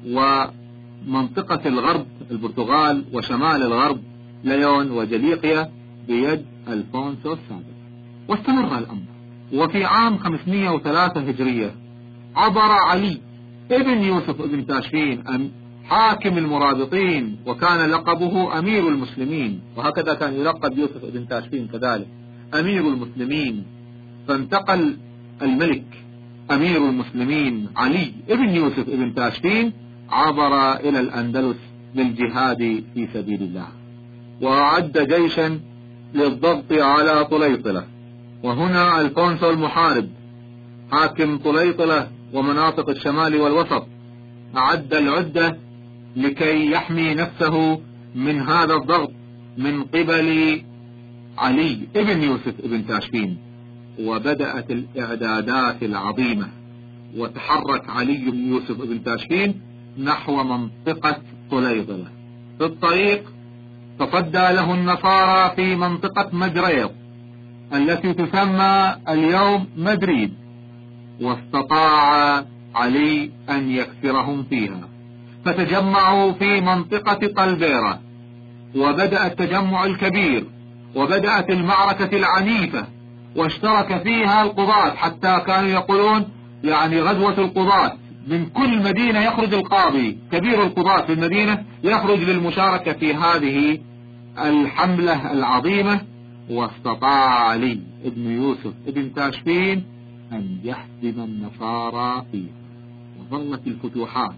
B: ومنطقة الغرب البرتغال وشمال الغرب ليون وجليقيا بيد ألفونسو السادس واستمر الأمر. وفي عام 503 هجرية عبر علي ابن يوسف ابن تاشفين حاكم المرابطين وكان لقبه أمير المسلمين. وهكذا كان يلقب يوسف ابن تاشفين كذلك. أمير المسلمين. فانتقل الملك أمير المسلمين علي ابن يوسف ابن تاشفين عبر إلى الأندلس للجهاد في سبيل الله. وأعد جيشا للضغط على طليطلة. وهنا الفونسو المحارب حاكم طليطلة ومناطق الشمال والوسط. أعد العدة لكي يحمي نفسه من هذا الضغط من قبل علي ابن يوسف ابن تاشفين. وبدأت الإعدادات العظيمة. وتحرك علي بن يوسف ابن تاشفين نحو منطقة طليطلة في الطريق تصدى له النصارى في منطقة مدريض التي تسمى اليوم مدريد. واستطاع علي أن يكسرهم فيها. فتجمعوا في منطقة طلبيرة وبدأ التجمع الكبير وبدأت المعركة العنيفة واشترك فيها القضاة حتى كانوا يقولون يعني غزوة القضاة. من كل مدينة يخرج القاضي كبير القضاة في المدينة يخرج للمشاركة في هذه الحملة العظيمة. واستطاع علي ابن يوسف ابن تاشفين أن يحزم النصارى فيه وظلت الفتوحات.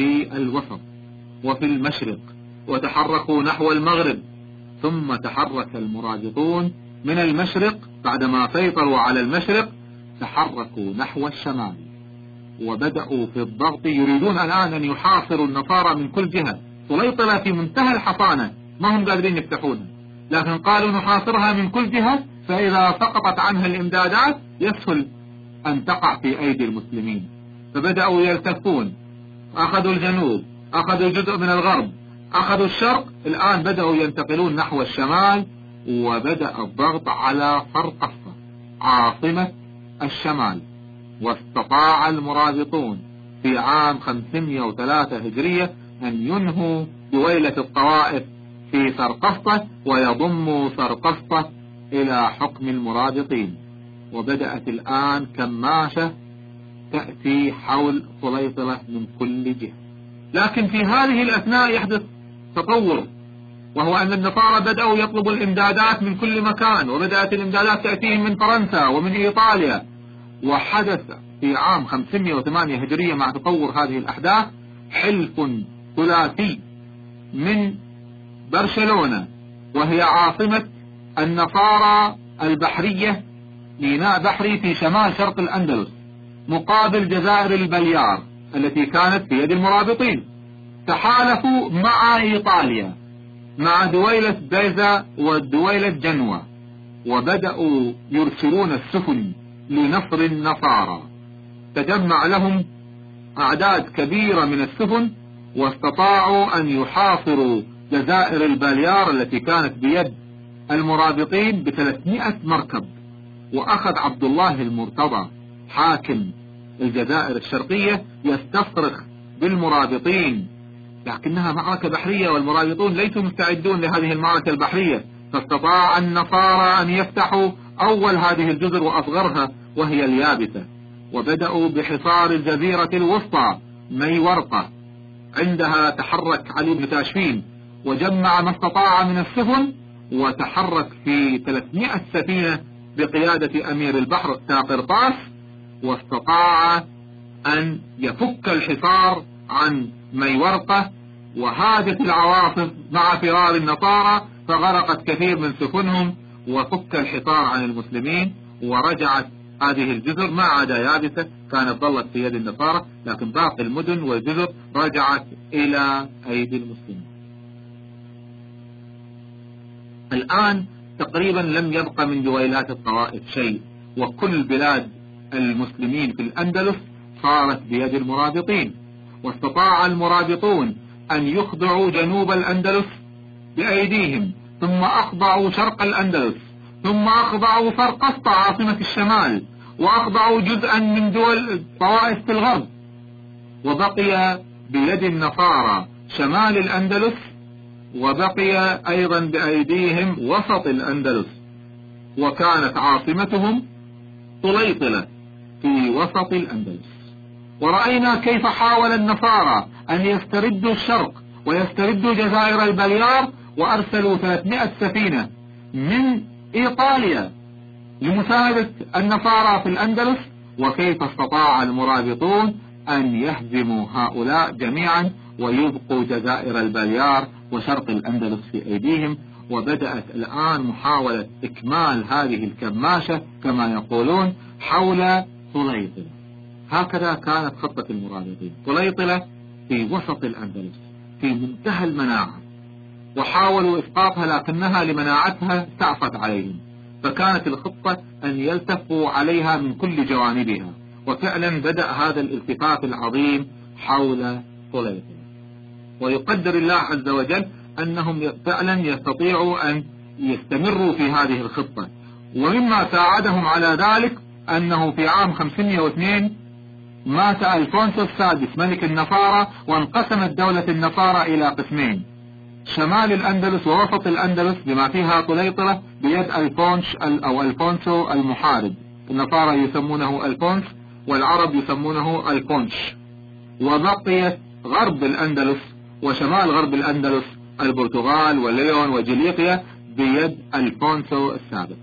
B: في الوسط وفي المشرق وتحركوا نحو المغرب ثم تحرك المرابطون من المشرق بعدما سيطروا على المشرق تحركوا نحو الشمال. وبدأوا في الضغط يريدون الآن أن يحاصروا النصارى من كل جهة. سليطلة في منتهى الحصانة ما هم قادرين يفتحونها لكن قالوا نحاصرها من كل جهة فإذا سقطت عنها الإمدادات يسهل أن تقع في أيدي المسلمين. فبدأوا يلتفون أخذوا الجنوب أخذوا جزء من الغرب أخذوا الشرق الآن بدأوا ينتقلون نحو الشمال وبدأ الضغط على فرقصة عاصمة الشمال واستطاع المرابطون في عام 503 هجرية أن ينهوا دويلة الطوائف في سرقسطة ويضموا سرقسطة إلى حكم المرابطين وبدأت الآن كماشة تأتي حول سليطلة من كل جهة. لكن في هذه الأثناء يحدث تطور وهو أن النصارى بدأوا يطلبوا الإمدادات من كل مكان وبدأت الإمدادات تأتيهم من فرنسا ومن إيطاليا. وحدث في عام 508 هجرية مع تطور هذه الأحداث حلف ثلاثي من برشلونة وهي عاصمة النصارى البحرية ميناء بحري في شمال شرق الأندلس. مقابل جزائر البليار التي كانت في يد المرابطين. تحالفوا مع إيطاليا مع دويلة بيزا ودويلة جنوة وبدأوا يرسلون السفن لنصر النصارى. تجمع لهم أعداد كبيرة من السفن واستطاعوا أن يحاصروا جزائر الباليار التي كانت بيد المرابطين بثلاثمائة مركب. وأخذ عبد الله المرتضى حاكم الجزائر الشرقية يستصرخ بالمرابطين. لكنها معركة بحرية والمرابطون ليسوا مستعدون لهذه المعركة البحرية. فاستطاع النصارى أن يفتحوا أول هذه الجزر وأصغرها وهي اليابسة. وبدأوا بحصار الجزيرة الوسطى ميورقة. عندها تحرك علي بن تاشفين. وجمع ما استطاع من السفن وتحرك في 300 سفينة بقيادة أمير البحر تاقرطاس. واستطاع أن يفك الحصار عن ميورقة وهاجت العواصف مع فرار النصارى فغرقت كثير من سفنهم وفك الحصار عن المسلمين ورجعت هذه الجزر ما عدا يابسة كانت ظلت في يد النصارى لكن باقي المدن والجزر رجعت إلى أيدي المسلمين. الآن تقريبا لم يبقى من جويلات الطوائف شيء وكل بلاد المسلمين في الأندلس صارت بيد المرابطين واستطاع المرابطون أن يخضعوا جنوب الأندلس بأيديهم ثم أخضعوا شرق الأندلس ثم أخضعوا فرقسطة عاصمة الشمال وأخضعوا جزءا من دول الطوائف في الغرب. وبقي بيد النصارى شمال الأندلس وبقي أيضا بأيديهم وسط الأندلس. وكانت عاصمتهم طليطلة. في وسط الأندلس. ورأينا كيف حاول النصارى أن يستردوا الشرق ويستردوا جزائر البليار وأرسلوا 300 سفينة من إيطاليا لمساعدة النصارى في الأندلس وكيف استطاع المرابطون أن يهزموا هؤلاء جميعا ويبقوا جزائر البليار وشرق الأندلس في أيديهم. وبدأت الآن محاولة إكمال هذه الكماشة كما يقولون حول طليطلة. هكذا كانت خطة المرابطين طليطلة في وسط الأندلس في منتهى المناعة وحاولوا إسقاطها لكنها لمناعتها استعفت عليهم. فكانت الخطة أن يلتفوا عليها من كل جوانبها. وفعلا بدأ هذا الالتفاف العظيم حول طليطلة. ويقدر الله عز وجل أنهم فعلا يستطيعوا أن يستمروا في هذه الخطة. ومما ساعدهم على ذلك أنه في عام 502 مات ألفونسو السادس ملك النصارى وانقسمت دولة النصارى إلى قسمين. شمال الأندلس ووسط الأندلس بما فيها طليطلة بيد ألفونش أو ألفونسو المحارب. النصارى يسمونه ألفونس والعرب يسمونه ألفونش. وبقيت غرب الأندلس وشمال غرب الأندلس البرتغال وليون وجليقيا بيد ألفونسو السابق.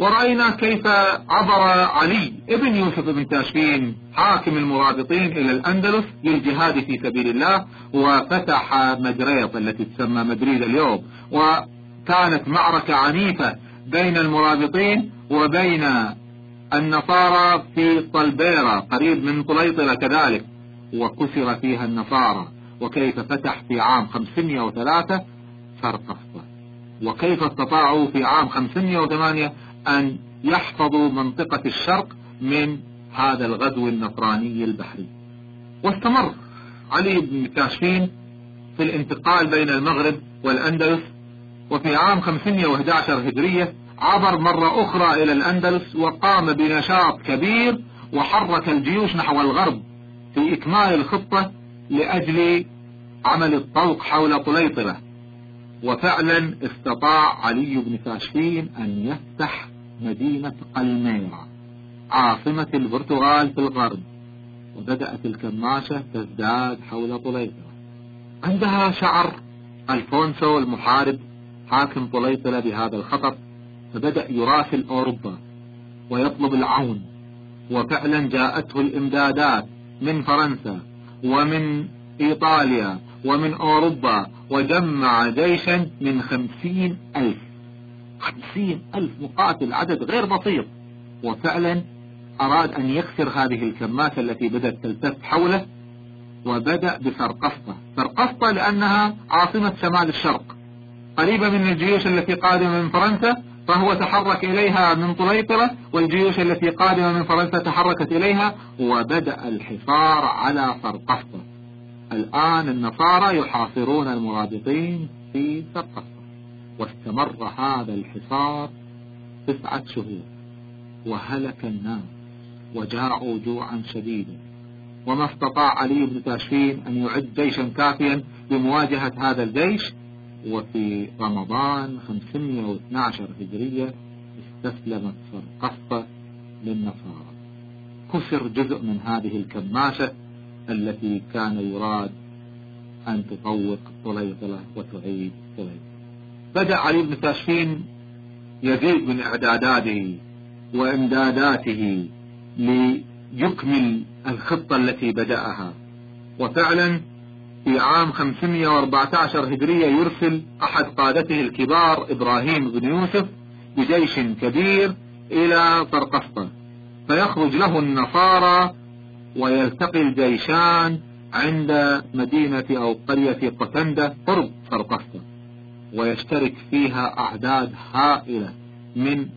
B: ورأينا كيف عبر علي ابن يوسف بن تاشفين حاكم المرابطين إلى الأندلس للجهاد في سبيل الله وفتح مدريط التي تسمى مدريد اليوم وكانت معركة عنيفة بين المرابطين وبين النصارى في طلبيرة قريب من طليطلة كذلك وكسر فيها النصارى. وكيف فتح في عام 503 سرقسطة وكيف استطاعوا في عام 508 أن يحفظوا منطقة الشرق من هذا الغزو النصراني البحري. واستمر علي بن كاشفين في الانتقال بين المغرب والأندلس وفي عام 511 هجرية عبر مرة أخرى إلى الأندلس وقام بنشاط كبير وحرك الجيوش نحو الغرب في إكمال الخطة لأجل عمل الطوق حول طليطلة وفعلا استطاع علي بن كاشفين أن يفتح مدينة قلميرة عاصمة البرتغال في الغرب وبدأت الكماشة تزداد حول طليطلة عندها شعر ألفونسو المحارب حاكم طليطلة بهذا الخطر فبدأ يراسل أوروبا ويطلب العون. وفعلا جاءته الإمدادات من فرنسا ومن إيطاليا ومن أوروبا وجمع جيشا من خمسين ألف. خمسين ألف مقاتل عدد غير بسيط. وفعلا أراد أن يكسر هذه الكمات التي بدأت تلتف حوله وبدأ بسرقسطة سرقسطة لأنها عاصمة شمال الشرق. قريبة من الجيوش التي قادمة من فرنسا فهو تحرك إليها من طليطلة والجيوش التي قادمة من فرنسا تحركت إليها وبدأ الحصار على سرقسطة الآن النصارى يحاصرون المرابطين في سرقسطة واستمر هذا الحصار تسعة شهور وهلك الناس وجاعوا جوعا شديدا. وما استطاع علي بن تاشفين أن يعد جيشا كافيا بمواجهة هذا الجيش. وفي رمضان 512 هجرية استسلمت سرقسطة للنصارى. كسر جزء من هذه الكماشة التي كان يراد أن تطوق طليطلة وتعيد طليطلة. بدأ علي بن تاشفين يزيد من إعداداته وإمداداته ليكمل الخطة التي بدأها. وفعلا في عام 514 هجرية يرسل أحد قادته الكبار إبراهيم بن يوسف بجيش كبير إلى سرقسطة فيخرج له النصارى ويلتقي الجيشان عند مدينة أو قرية قتندة قرب سرقسطة ويشترك فيها أعداد هائلة من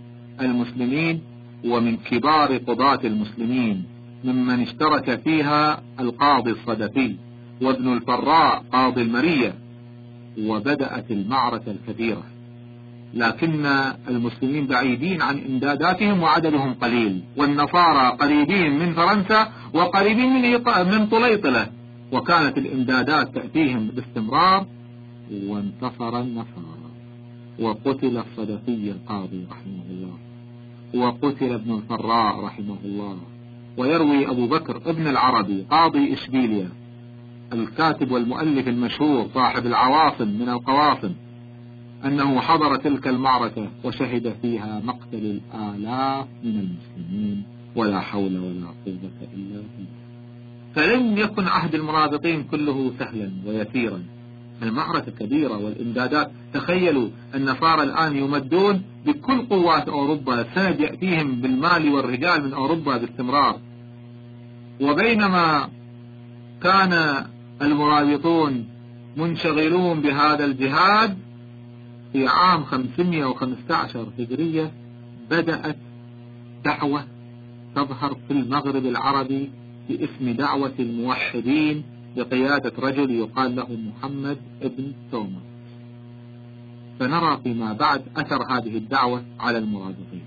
B: المسلمين ومن كبار قضاة المسلمين ممن اشترك فيها القاضي الصدفي وابن الفراء قاضي المرية وبدأت المعركة الكبيرة. لكن المسلمين بعيدين عن إمداداتهم وعددهم قليل والنصارى قريبين من فرنسا وقريبين من, من طليطلة. وكانت الإمدادات تأتيهم باستمرار وانتصر النصارى وقتل الصدفي القاضي رحمه الله وقتل ابن الفراء رحمه الله ويروي أبو بكر ابن العربي قاضي إشبيليا الكاتب والمؤلف المشهور صاحب العواصم من القواصم أنه حضر تلك المعركة وشهد فيها مقتل الآلاف من المسلمين ولا حول ولا قوة إلا بالله. فلم يكن عهد المرابطين كله سهلا ويسيرا. المعركة كبيرة والإمدادات تخيلوا النصارى الآن يمدون بكل قوات أوروبا سند يأتيهم بالمال والرجال من أوروبا باستمرار. وبينما كان المرابطون منشغلون بهذا الجهاد في عام 515 هجرية بدأت دعوة تظهر في المغرب العربي باسم دعوة الموحدين بقيادة رجل يقال له محمد ابن توماس فنرى فيما بعد أثر هذه الدعوة على المرابطين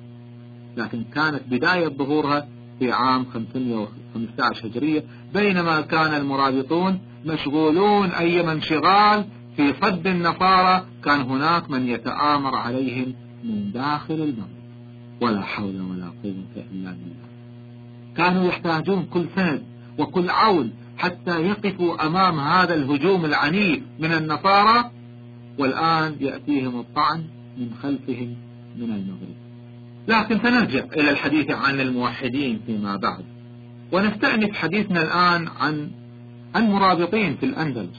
B: لكن كانت بداية ظهورها في عام 515 هجرية بينما كان المرابطون مشغولون أيما انشغال في صد النصارى كان هناك من يتآمر عليهم من داخل المغرب ولا حول ولا قوة إلا بالله. كانوا يحتاجون كل سند وكل عون حتى يقفوا أمام هذا الهجوم العنيف من النصارى والآن يأتيهم الطعن من خلفهم من المغرب. لكن سنرجع إلى الحديث عن الموحدين فيما بعد ونستأنف حديثنا الآن عن المرابطين في الأندلس.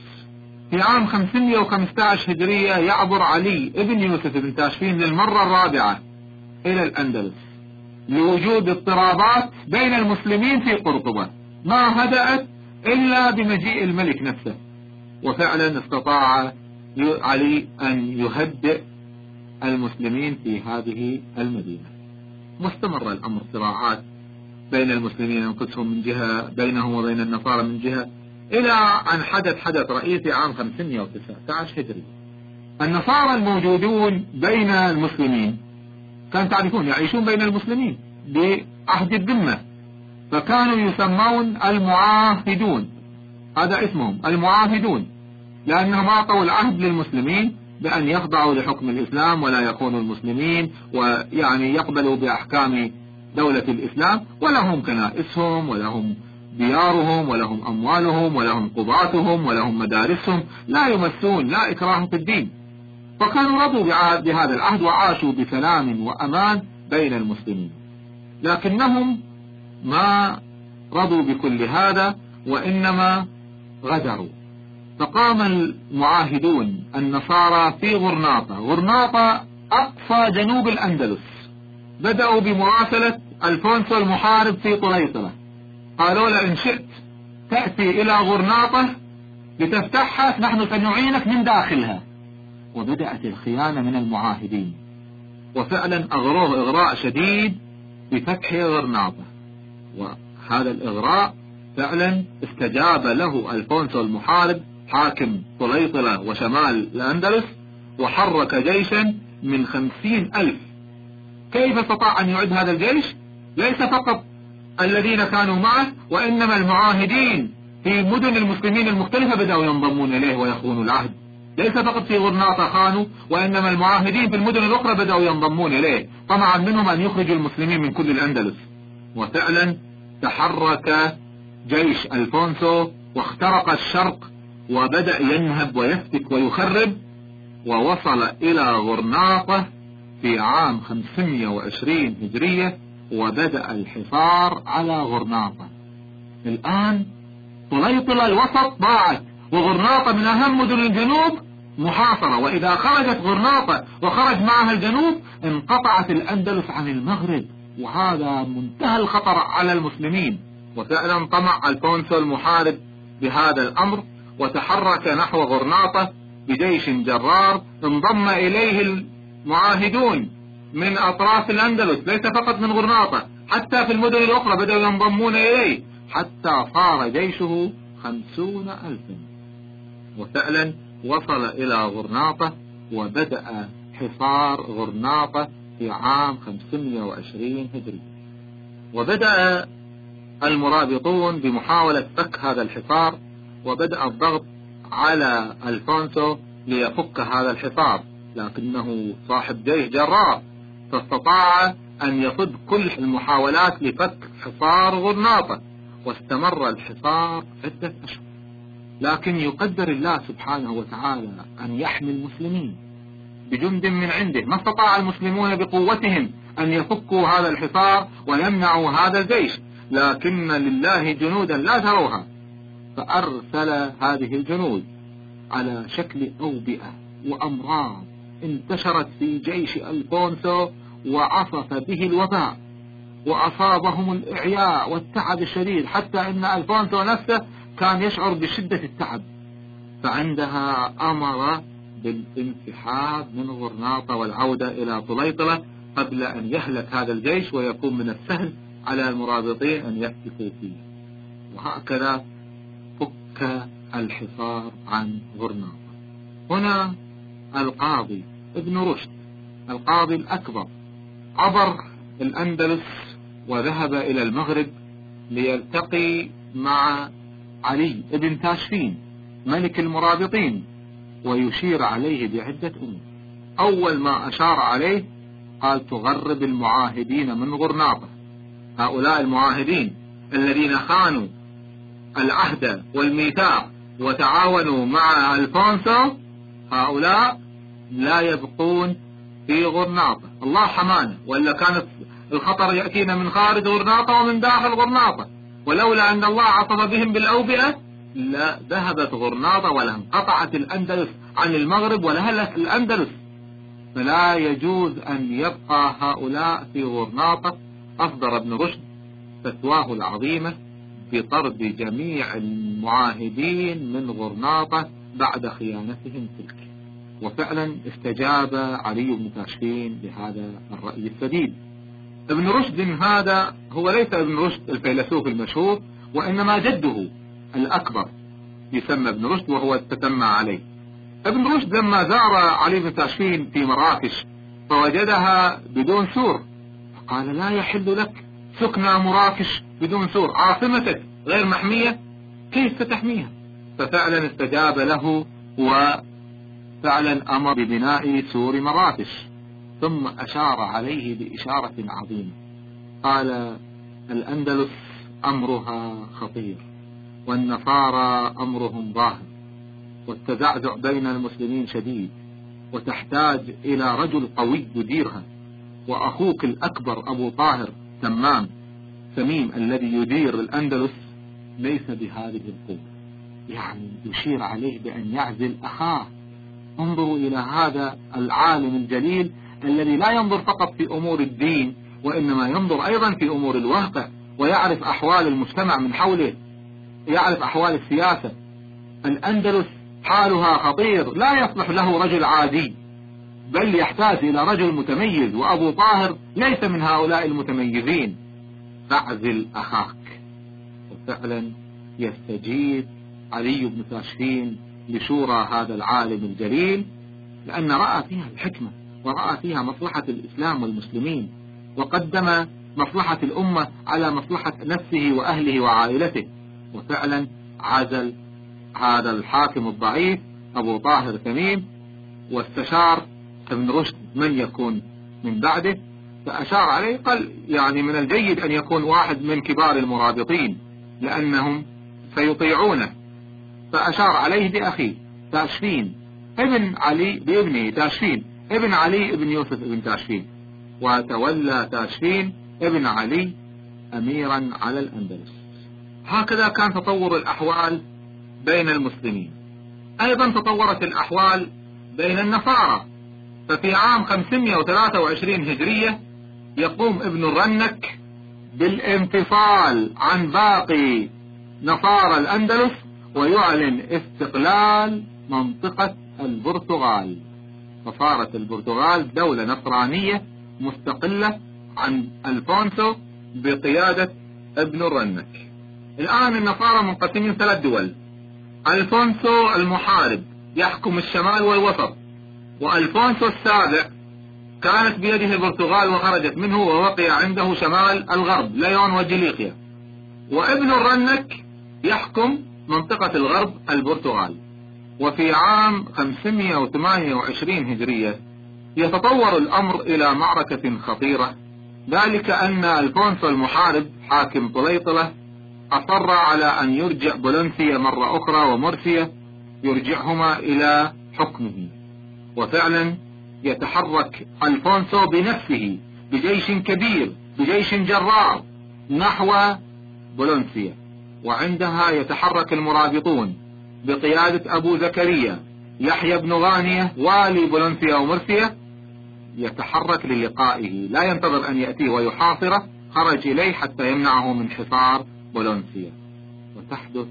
B: في عام 515 هجرية يعبر علي ابن يوسف بن تاشفين للمرة الرابعة إلى الأندلس لوجود اضطرابات بين المسلمين في قرطبة. ما هدأت إلا بمجيء الملك نفسه. وفعلا استطاع علي أن يهدئ المسلمين في هذه المدينة. مستمر الأمر صراعات بين المسلمين أنفسهم من جهة بينهم وبين النصارى من جهة إلى أن حدث حدث رئيسي عام 519 هجري. النصارى الموجودون بين المسلمين كان تعرفون يعيشون بين المسلمين بعهد الذمة. فكانوا يسمون المعاهدون. هذا اسمهم المعاهدون لأنهم أعطوا العهد للمسلمين بأن يخضعوا لحكم الإسلام ولا يكونوا المسلمين ويعني يقبلوا بأحكام دولة الإسلام. ولهم كنائسهم ولهم ديارهم ولهم أموالهم ولهم قضاتهم ولهم مدارسهم. لا يمسون لا إكراه في الدين. فكانوا رضوا بهذا العهد وعاشوا بسلام وأمان بين المسلمين. لكنهم ما رضوا بكل هذا وإنما غدروا. فقام المعاهدون النصارى في غرناطة. غرناطة أقصى جنوب الأندلس. بدأوا بمراسلة ألفونسو المحارب في طليطلة قالوا له إن شئت تأتي إلى غرناطة لتفتحها نحن سنعينك من داخلها. وبدأت الخيانة من المعاهدين. وفعلا أغروه إغراء شديد بفتح غرناطة. وهذا الإغراء فعلا استجاب له ألفونسو المحارب حاكم طليطلة وشمال الأندلس وحرك جيشا من خمسين ألف. كيف استطاع أن يعد هذا الجيش؟ ليس فقط الذين كانوا معه وإنما المعاهدين في مدن المسلمين المختلفة بدأوا ينضمون إليه ويخونوا العهد. ليس فقط في غرناطة خانوا وإنما المعاهدين في المدن الأخرى بدأوا ينضمون إليه. طمعا منهم أن يخرجوا المسلمين من كل الأندلس. وفعلا تحرك جيش ألفونسو واخترق الشرق وبدأ ينهب ويفتك ويخرب ووصل إلى غرناطة في عام 520 هجرية وبدأ الحصار على غرناطة. الآن طليطلة الوسط ضاعت وغرناطة من أهم مدن الجنوب محاصرة وإذا خرجت غرناطة وخرج معها الجنوب انقطعت الأندلس عن المغرب. وهذا منتهى الخطر على المسلمين. وفعلا طمع الفونسو المحارب بهذا الأمر وتحرك نحو غرناطة بجيش جرار انضم إليه المعاهدون من أطراف الأندلس ليس فقط من غرناطة حتى في المدن الأخرى بدأوا ينضمون إليه حتى صار جيشه خمسون ألفا. وفعلا وصل إلى غرناطة وبدأ حصار غرناطة في عام 520 هجري. وبدأ المرابطون بمحاولة فك هذا الحصار وبدأ الضغط على ألفونسو ليفك هذا الحصار. لكنه صاحب جيش جرار فاستطاع أن يصد كل المحاولات لفك حصار غرناطة. واستمر الحصار عدة أشهر. لكن يقدر الله سبحانه وتعالى أن يحمي المسلمين. بجند من عنده. ما استطاع المسلمون بقوتهم أن يفكوا هذا الحصار ويمنعوا هذا الجيش. لكن لله جنودا لا تروها. فأرسل هذه الجنود على شكل أوبئة وأمراض انتشرت في جيش ألفونسو وعصف به الوباء وأصابهم الإعياء والتعب الشديد. حتى أن ألفونسو نفسه كان يشعر بشدة التعب. فعندها أمر بالانسحاب من غرناطة والعودة إلى طليطلة قبل أن يهلك هذا الجيش ويكون من السهل على المرابطين أن يفتكوا فيه. وهكذا فك الحصار عن غرناطة. هنا القاضي ابن رشد القاضي الأكبر عبر الأندلس وذهب إلى المغرب ليلتقي مع علي بن تاشفين ملك المرابطين. ويشير عليه بعدة أمور. أول ما أشار عليه قال تغرب المعاهدين من غرناطة. هؤلاء المعاهدين الذين خانوا العهد والميثاق وتعاونوا مع ألفونسو هؤلاء لا يبقون في غرناطة. الله حمانا. ولا كانت الخطر يأتينا من خارج غرناطة ومن داخل غرناطة. ولولا أن الله عصب بهم بالأوبئة لا ذهبت غرناطة ولا انقطعت الأندلس عن المغرب ولهلت الأندلس. فلا يجوز أن يبقى هؤلاء في غرناطة أصدر ابن رشد فتواه العظيمة بطرد جميع المعاهدين من غرناطة بعد خيانتهم تلك. وفعلا استجاب علي بن تاشفين لهذا الرأي السديد. ابن رشد هذا هو ليس ابن رشد الفيلسوف المشهور وإنما جده. الأكبر يسمى ابن رشد وهو تسمى عليه. ابن رشد لما زار علي بن تاشفين في مراكش فوجدها بدون سور. فقال لا يحل لك سكنى مراكش بدون سور. عاصمتك غير محمية؟ كيف ستحميها؟ ففعلا استجاب له وفعلا أمر ببناء سور مراكش. ثم أشار عليه بإشارة عظيمة. قال الأندلس أمرها خطير. والنصارى أمرهم ظاهر والتزعزع بين المسلمين شديد وتحتاج إلى رجل قوي يديرها وأخوك الأكبر أبو طاهر تمام سميم الذي يدير الأندلس ليس بهذه القوة. يعني يشير عليه بأن يعزل أخاه. انظروا إلى هذا العالم الجليل الذي لا ينظر فقط في أمور الدين وإنما ينظر أيضا في أمور الواقع ويعرف أحوال المجتمع من حوله. يعرف أحوال السياسة. الأندلس حالها خطير لا يصلح له رجل عادي بل يحتاج إلى رجل متميز وأبو طاهر ليس من هؤلاء المتميزين. فاعزل أخاك. وفعلا يستجيب علي بن تاشفين لشورى هذا العالم الجليل لأن رأى فيها الحكمة ورأى فيها مصلحة الإسلام والمسلمين وقدم مصلحة الأمة على مصلحة نفسه وأهله وعائلته. وفعلا عزل هذا الحاكم الضعيف أبو طاهر تميم واستشار ابن رشد من يكون من بعده فأشار عليه قال يعني من الجيد أن يكون واحد من كبار المرابطين لأنهم سيطيعونه. فأشار عليه بأخيه تاشفين ابن علي بابنه تاشفين ابن علي ابن يوسف ابن تاشفين. وتولى تاشفين ابن علي أميرا على الأندلس. هكذا كان تطور الأحوال بين المسلمين. أيضا تطورت الأحوال بين النصارى. ففي عام 523 هجرية يقوم ابن الرنك بالانفصال عن باقي نصارى الأندلس ويعلن استقلال منطقة البرتغال. فصارت البرتغال دولة نصرانية مستقلة عن ألفونسو بقيادة ابن الرنك. الآن النصارى منقسمين ثلاث دول. ألفونسو المحارب يحكم الشمال والوسط. وألفونسو السابع كانت بيده البرتغال وخرجت منه ووقع عنده شمال الغرب ليون وجليقيا. وابن الرنك يحكم منطقة الغرب البرتغال. وفي عام 528 هجرية يتطور الأمر إلى معركة خطيرة. ذلك أن ألفونسو المحارب حاكم طليطلة أصر على أن يرجع بولنسيا مرة أخرى ومرسيا يرجعهما إلى حكمه. وفعلا يتحرك ألفونسو بنفسه بجيش كبير بجيش جرار نحو بولنسيا وعندها يتحرك المرابطون بقيادة أبو زكريا يحيى بن غانية والي بولنسيا ومرسيا يتحرك للقائه. لا ينتظر أن يأتيه ويحاصره خرج إليه حتى يمنعه من حصار بولنسيا وتحدث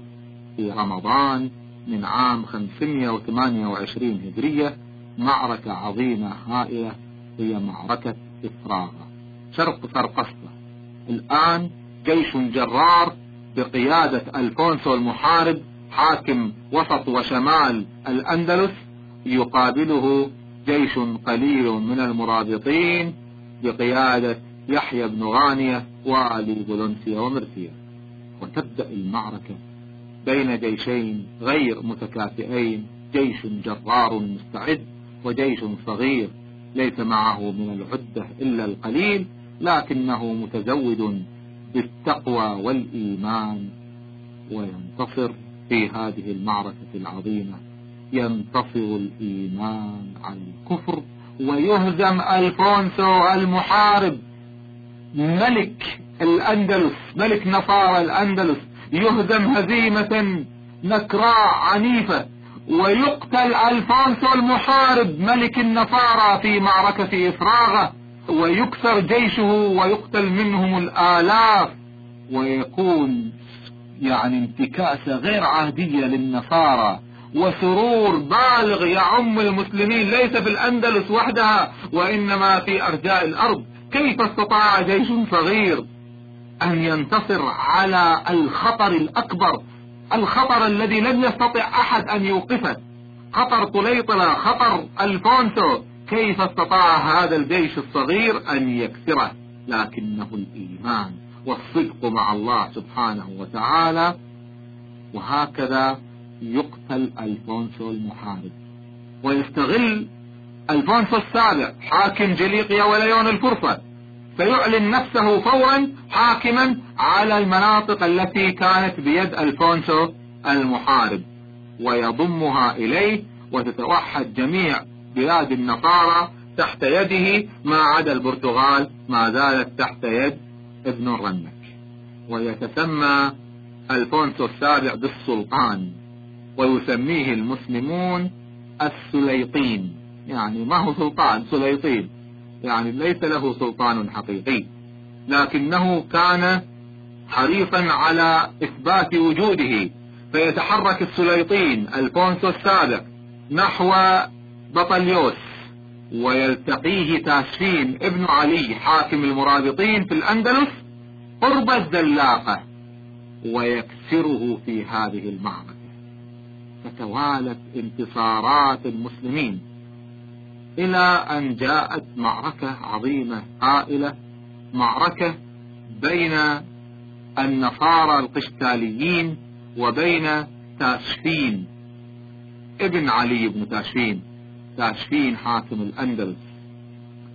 B: في رمضان من عام 528 هجرية معركة عظيمة هائلة هي معركة إفراغة شرق سرقسطة الآن جيش جرار بقيادة ألفونسو المحارب حاكم وسط وشمال الأندلس يقابله جيش قليل من المرابطين بقيادة يحيى بن غانية والي بولنسيا ومرسيا وتبدأ المعركة بين جيشين غير متكافئين جيش جرار مستعد وجيش صغير ليس معه من العدة إلا القليل لكنه متزود بالتقوى والإيمان. وينتصر في هذه المعركة العظيمة. ينتصر الإيمان على الكفر ويهزم ألفونسو المحارب. ملك الأندلس ملك نصارى الأندلس يهزم هزيمة نكراء عنيفة ويقتل ألفونسو المحارب ملك النصارى في معركة إفراغة ويكسر جيشه ويقتل منهم الآلاف. ويكون يعني انتكاسة غير عادية للنصارى وسرور بالغ يعم المسلمين ليس في الأندلس وحدها وإنما في أرجاء الأرض. كيف استطاع جيش صغير؟ أن ينتصر على الخطر الأكبر الخطر الذي لم يستطع أحد أن يوقفه. خطر طليطلة خطر ألفونسو كيف استطاع هذا الجيش الصغير أن يكسره؟ لكنه الإيمان والصدق مع الله سبحانه وتعالى. وهكذا يقتل ألفونسو المحارب. ويستغل ألفونسو السابع حاكم جليقيا وليون الفرصة. فيعلن نفسه فورا حاكما على المناطق التي كانت بيد ألفونسو المحارب ويضمها إليه وتتوحد جميع بلاد النصارى تحت يده ما عدا البرتغال ما زالت تحت يد ابن الرنك ويتسمى ألفونسو السابع بالسلطان ويسميه المسلمون السليطين. يعني ما هو سلطان؟ سليطين. يعني ليس له سلطان حقيقي. لكنه كان حريصا على إثبات وجوده. فيتحرك السليطين ألفونسو السابع نحو بطليوس ويلتقيه تاشفين ابن علي حاكم المرابطين في الأندلس قرب الزلاقة ويكسره في هذه المعركة. فتوالت انتصارات المسلمين. إلى أن جاءت معركة عظيمة هائلة معركة بين النصارى القشتاليين وبين تاشفين. ابن علي بن تاشفين تاشفين حاكم الأندلس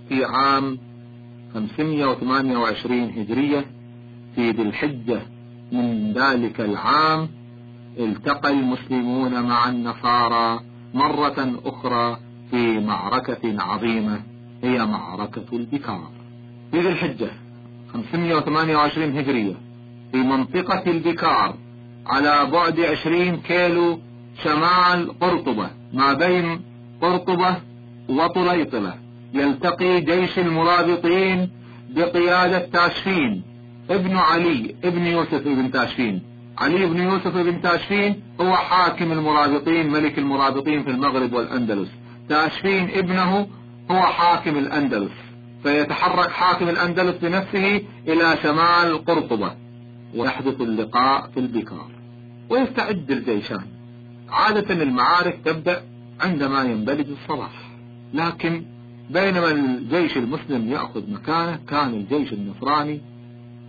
B: في عام 528 هجرية في ذي الحجة. من ذلك العام التقى المسلمون مع النصارى مرة أخرى في معركة عظيمة هي معركة البكار. في ذي الحجة 528 هجرية في منطقة البكار على بعد 20 كيلو شمال قرطبة ما بين قرطبة وطليطلة. يلتقي جيش المرابطين بقيادة تاشفين. ابن علي ابن يوسف ابن تاشفين. علي بن يوسف بن تاشفين هو حاكم المرابطين ملك المرابطين في المغرب والأندلس. تاشفين ابنه هو حاكم الأندلس فيتحرك حاكم الأندلس بنفسه إلى شمال قرطبة ويحدث اللقاء في البكار ويستعد الجيشان. عادة المعارك تبدأ عندما ينبلج الصلاح لكن بينما الجيش المسلم يأخذ مكانه كان الجيش النصراني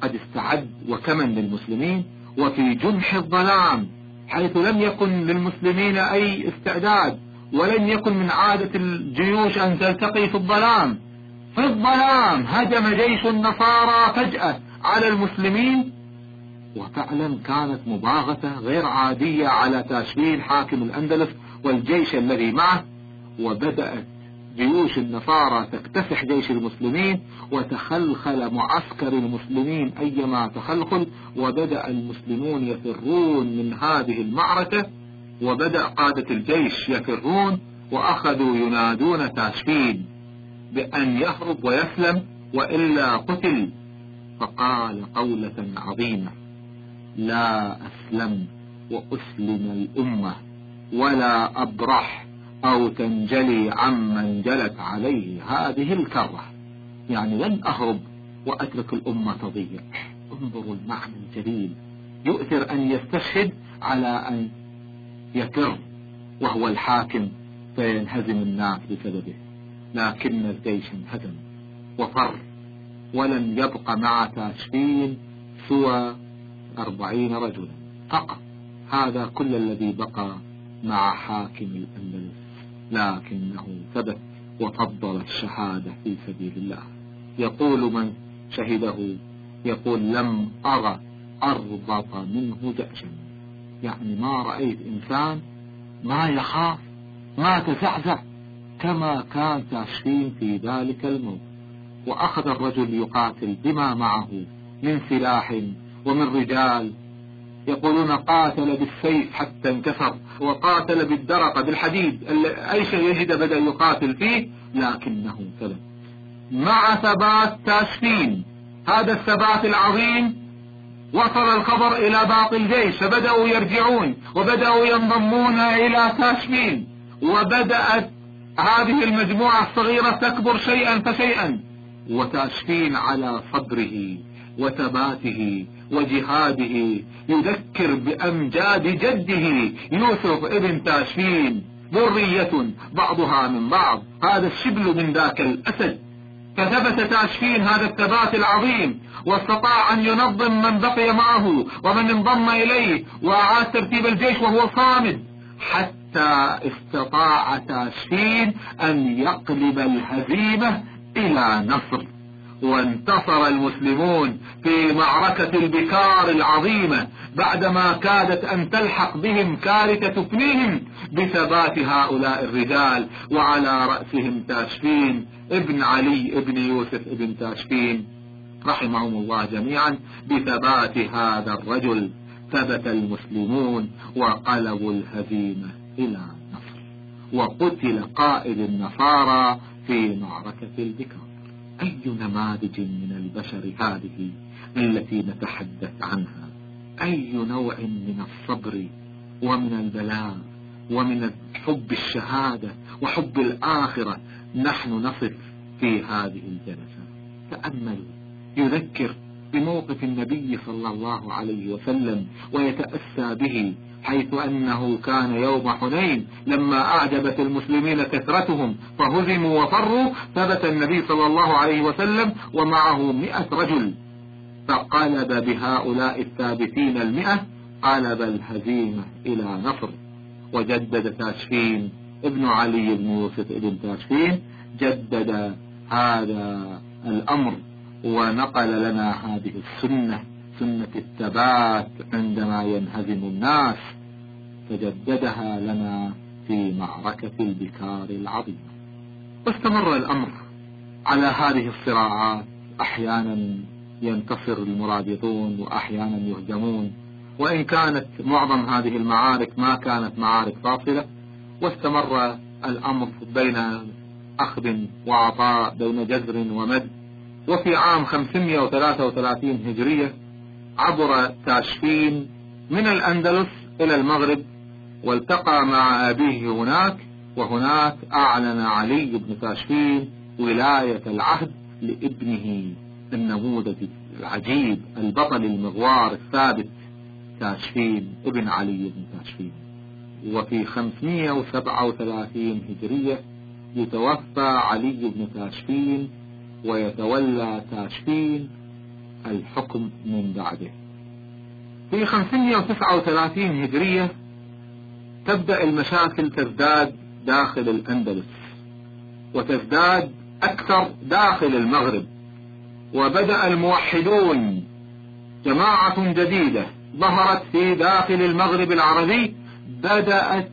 B: قد استعد وكمن للمسلمين وفي جنح الظلام حيث لم يكن للمسلمين أي استعداد. ولن يكن من عادة الجيوش أن تلتقي في الظلام. في الظلام هجم جيش النصارى فجأة على المسلمين. وفعلا كانت مباغتة غير عادية على تاشفين حاكم الأندلس والجيش الذي معه. وبدأت جيوش النصارى تكتسح جيش المسلمين وتخلخل معسكر المسلمين أيما تخلخل. وبدأ المسلمون يفرون من هذه المعركة. وبدأ قادة الجيش يفرون وأخذوا ينادون تاشفين بأن يهرب ويسلم وإلا قتل. فقال قولة عظيمة لا أسلم وأسلم الأمة ولا أبرح أو تنجلي عمن جلت عليه هذه الكرة. يعني لن أهرب وأترك الأمة تضيع. انظروا المعنى الجليل. يؤثر أن يستشهد على أن يكر وهو الحاكم فينهزم الناس بسببه. لكن الجيش انهزم وفر ولم يبق مع تاشفين سوى أربعين رجلا. فقط هذا كل الذي بقى مع حاكم الأندلس. لكنه ثبت وفضل الشهادة في سبيل الله. يقول من شهده يقول لم أرى أربط منه جأشا يعني ما رأيت إنسان ما يخاف ما تزعزع كما كان تاشفين في ذلك الموت. وأخذ الرجل يقاتل بما معه من سلاح ومن رجال. يقولون قاتل بالسيف حتى انكسر وقاتل بالدرقة بالحديد أي شيء يجد بدأ يقاتل فيه لكنه ثبت مع ثبات تاشفين هذا الثبات العظيم وصل الخبر إلى باقي الجيش فبدأوا يرجعون وبدأوا ينضمون إلى تاشفين وبدأت هذه المجموعة الصغيرة تكبر شيئا فشيئا. وتاشفين على صبره وثباته وجهاده يذكر بأمجاد جده يوسف ابن تاشفين ذرية بعضها من بعض. هذا الشبل من ذاك الأسد. فثبت تاشفين هذا الثبات العظيم واستطاع أن ينظم من بقي معه ومن انضم إليه وأعاد ترتيب الجيش وهو صامد حتى استطاع تاشفين أن يقلب الهزيمة إلى نصر. وانتصر المسلمون في معركة البكار العظيمة بعدما كادت أن تلحق بهم كارثة تفنيهم بثبات هؤلاء الرجال وعلى رأسهم تاشفين ابن علي ابن يوسف ابن تاشفين. رحمهم الله جميعا بثبات هذا الرجل. ثبت المسلمون وقلبوا الهزيمة إلى نصر. وقتل قائد النصارى في معركة البكار. أي نماذج من البشر هذه التي نتحدث عنها؟ أي نوع من الصبر ومن البلاء ومن حب الشهادة وحب الآخرة نحن نصف في هذه الجلسة؟ تأملوا يذكر بموقف النبي صلى الله عليه وسلم ويتأسى به حيث أنه كان يوم حنين لما أعجبت المسلمين كثرتهم فهزموا وفروا ثبت النبي صلى الله عليه وسلم ومعه مئة رجل. فقلب بهؤلاء الثابتين المئة قلب الهزيمة إلى نصر. وجدد تاشفين ابن علي بن يوسف ابن تاشفين جدد هذا الأمر ونقل لنا هذه السنة. سنة الثبات عندما ينهزم الناس فجددها لنا في معركة البكار العظيمة واستمر الأمر على هذه الصراعات أحيانا ينتصر المرابطون وأحيانا يهزمون وإن كانت معظم هذه المعارك ما كانت معارك فاصلة واستمر الأمر بين أخذ وعطاء بين جزر ومد. وفي عام 533 هجرية عبر تاشفين من الأندلس إلى المغرب والتقى مع أبيه هناك وهناك أعلن علي بن تاشفين ولاية العهد لابنه النموذج العجيب البطل المغوار الثابت تاشفين ابن علي بن تاشفين وفي 537 هجرية يتوفى علي بن تاشفين ويتولى تاشفين الحكم من بعده. في 539 هجرية تبدأ المشاكل تزداد داخل الأندلس وتزداد أكثر داخل المغرب وبدأ الموحدون جماعة جديدة ظهرت في داخل المغرب العربي بدأت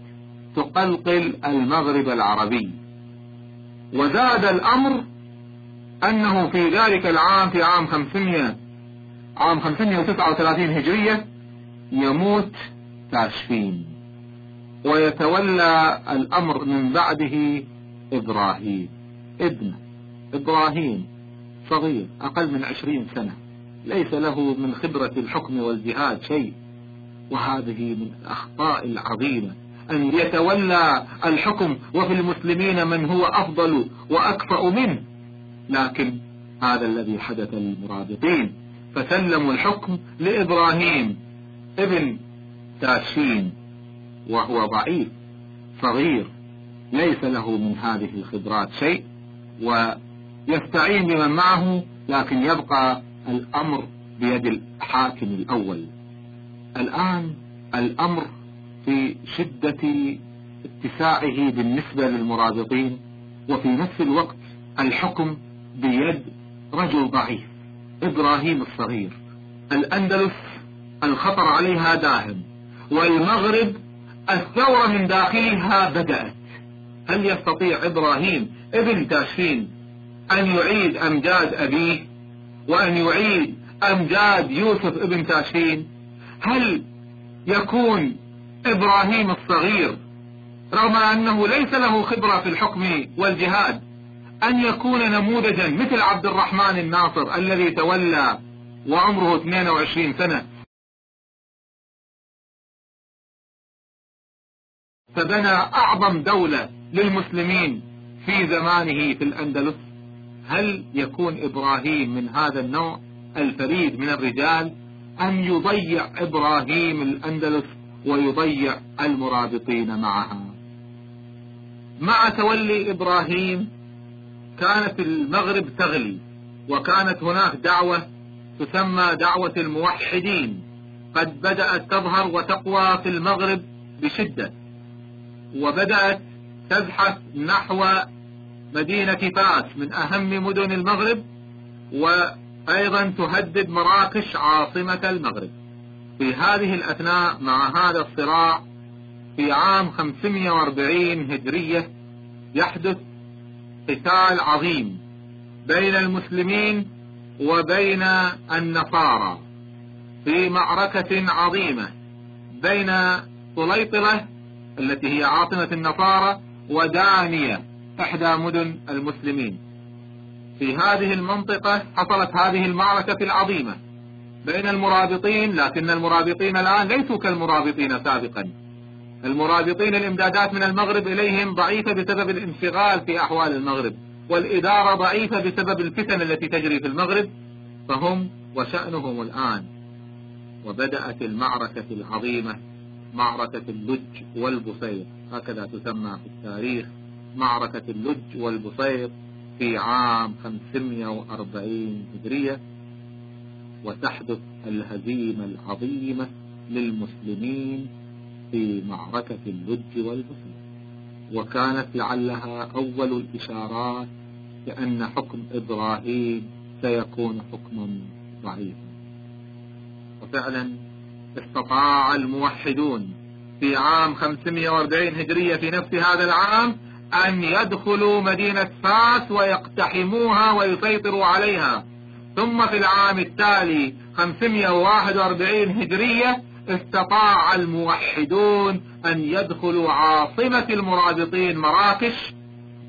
B: تقلقل المغرب العربي. وزاد الأمر أنه في ذلك العام في عام 500 عام 539 هجرية يموت تاشفين ويتولى الأمر من بعده إبراهيم. ابن إبراهيم صغير أقل من عشرين سنة. ليس له من خبرة الحكم والجهاد شيء. وهذه من الأخطاء العظيمة. أن يتولى الحكم وفي المسلمين من هو أفضل وأكفأ منه. لكن هذا الذي حدث للمرابطين فسلموا الحكم لإبراهيم ابن تاشين وهو ضعيف صغير ليس له من هذه الخبرات شيء ويستعين بمن معه لكن يبقى الأمر بيد الحاكم الأول. الآن الأمر في شدة اتساعه بالنسبة للمرابطين وفي نفس الوقت الحكم بيد رجل ضعيف إبراهيم الصغير. الأندلس الخطر عليها داهم والمغرب الثورة من داخلها بدأت. هل يستطيع إبراهيم ابن تاشفين أن يعيد أمجاد أبيه وأن يعيد أمجاد يوسف ابن تاشفين هل يكون إبراهيم الصغير رغم أنه ليس له خبرة في الحكم والجهاد أن يكون نموذجا مثل عبد الرحمن الناصر الذي تولى وعمره 22 سنة. فبنى أعظم دولة للمسلمين في زمانه في الأندلس. هل يكون إبراهيم من هذا النوع الفريد من الرجال أم يضيع إبراهيم الأندلس ويضيع المرابطين معها؟ مع تولي إبراهيم كانت المغرب تغلي وكانت هناك دعوة تسمى دعوة الموحدين. قد بدأت تظهر وتقوى في المغرب بشدة وبدأت تزحف نحو مدينة فاس من أهم مدن المغرب وأيضا تهدد مراكش عاصمة المغرب. في هذه الأثناء مع هذا الصراع في عام 540 هجرية يحدث قتال عظيم بين المسلمين وبين النصارى في معركة عظيمة بين سليطلة التي هي عاصمة النصارى ودانية إحدى مدن المسلمين. في هذه المنطقة حصلت هذه المعركة العظيمة بين المرابطين لكن المرابطين الآن ليسوا كالمرابطين سابقا. المرابطين الامدادات من المغرب إليهم ضعيفة بسبب الانشغال في أحوال المغرب والإدارة ضعيفة بسبب الفتن التي تجري في المغرب فهم وشأنهم الآن. وبدأت المعركة العظيمة معركة اللج والبصير هكذا تسمى في التاريخ معركة اللج والبصير في عام 540 هجرية وتحدث الهزيمة العظيمة للمسلمين في معركة اللج والبصير وكانت لعلها أول الإشارات لأن حكم إبراهيم سيكون حكما ضعيفا. وفعلا استطاع الموحدون في عام 540 هجرية في نفس هذا العام أن يدخلوا مدينة فاس ويقتحموها ويسيطروا عليها. ثم في العام التالي 541 هجرية استطاع الموحدون أن يدخلوا عاصمة المرابطين مراكش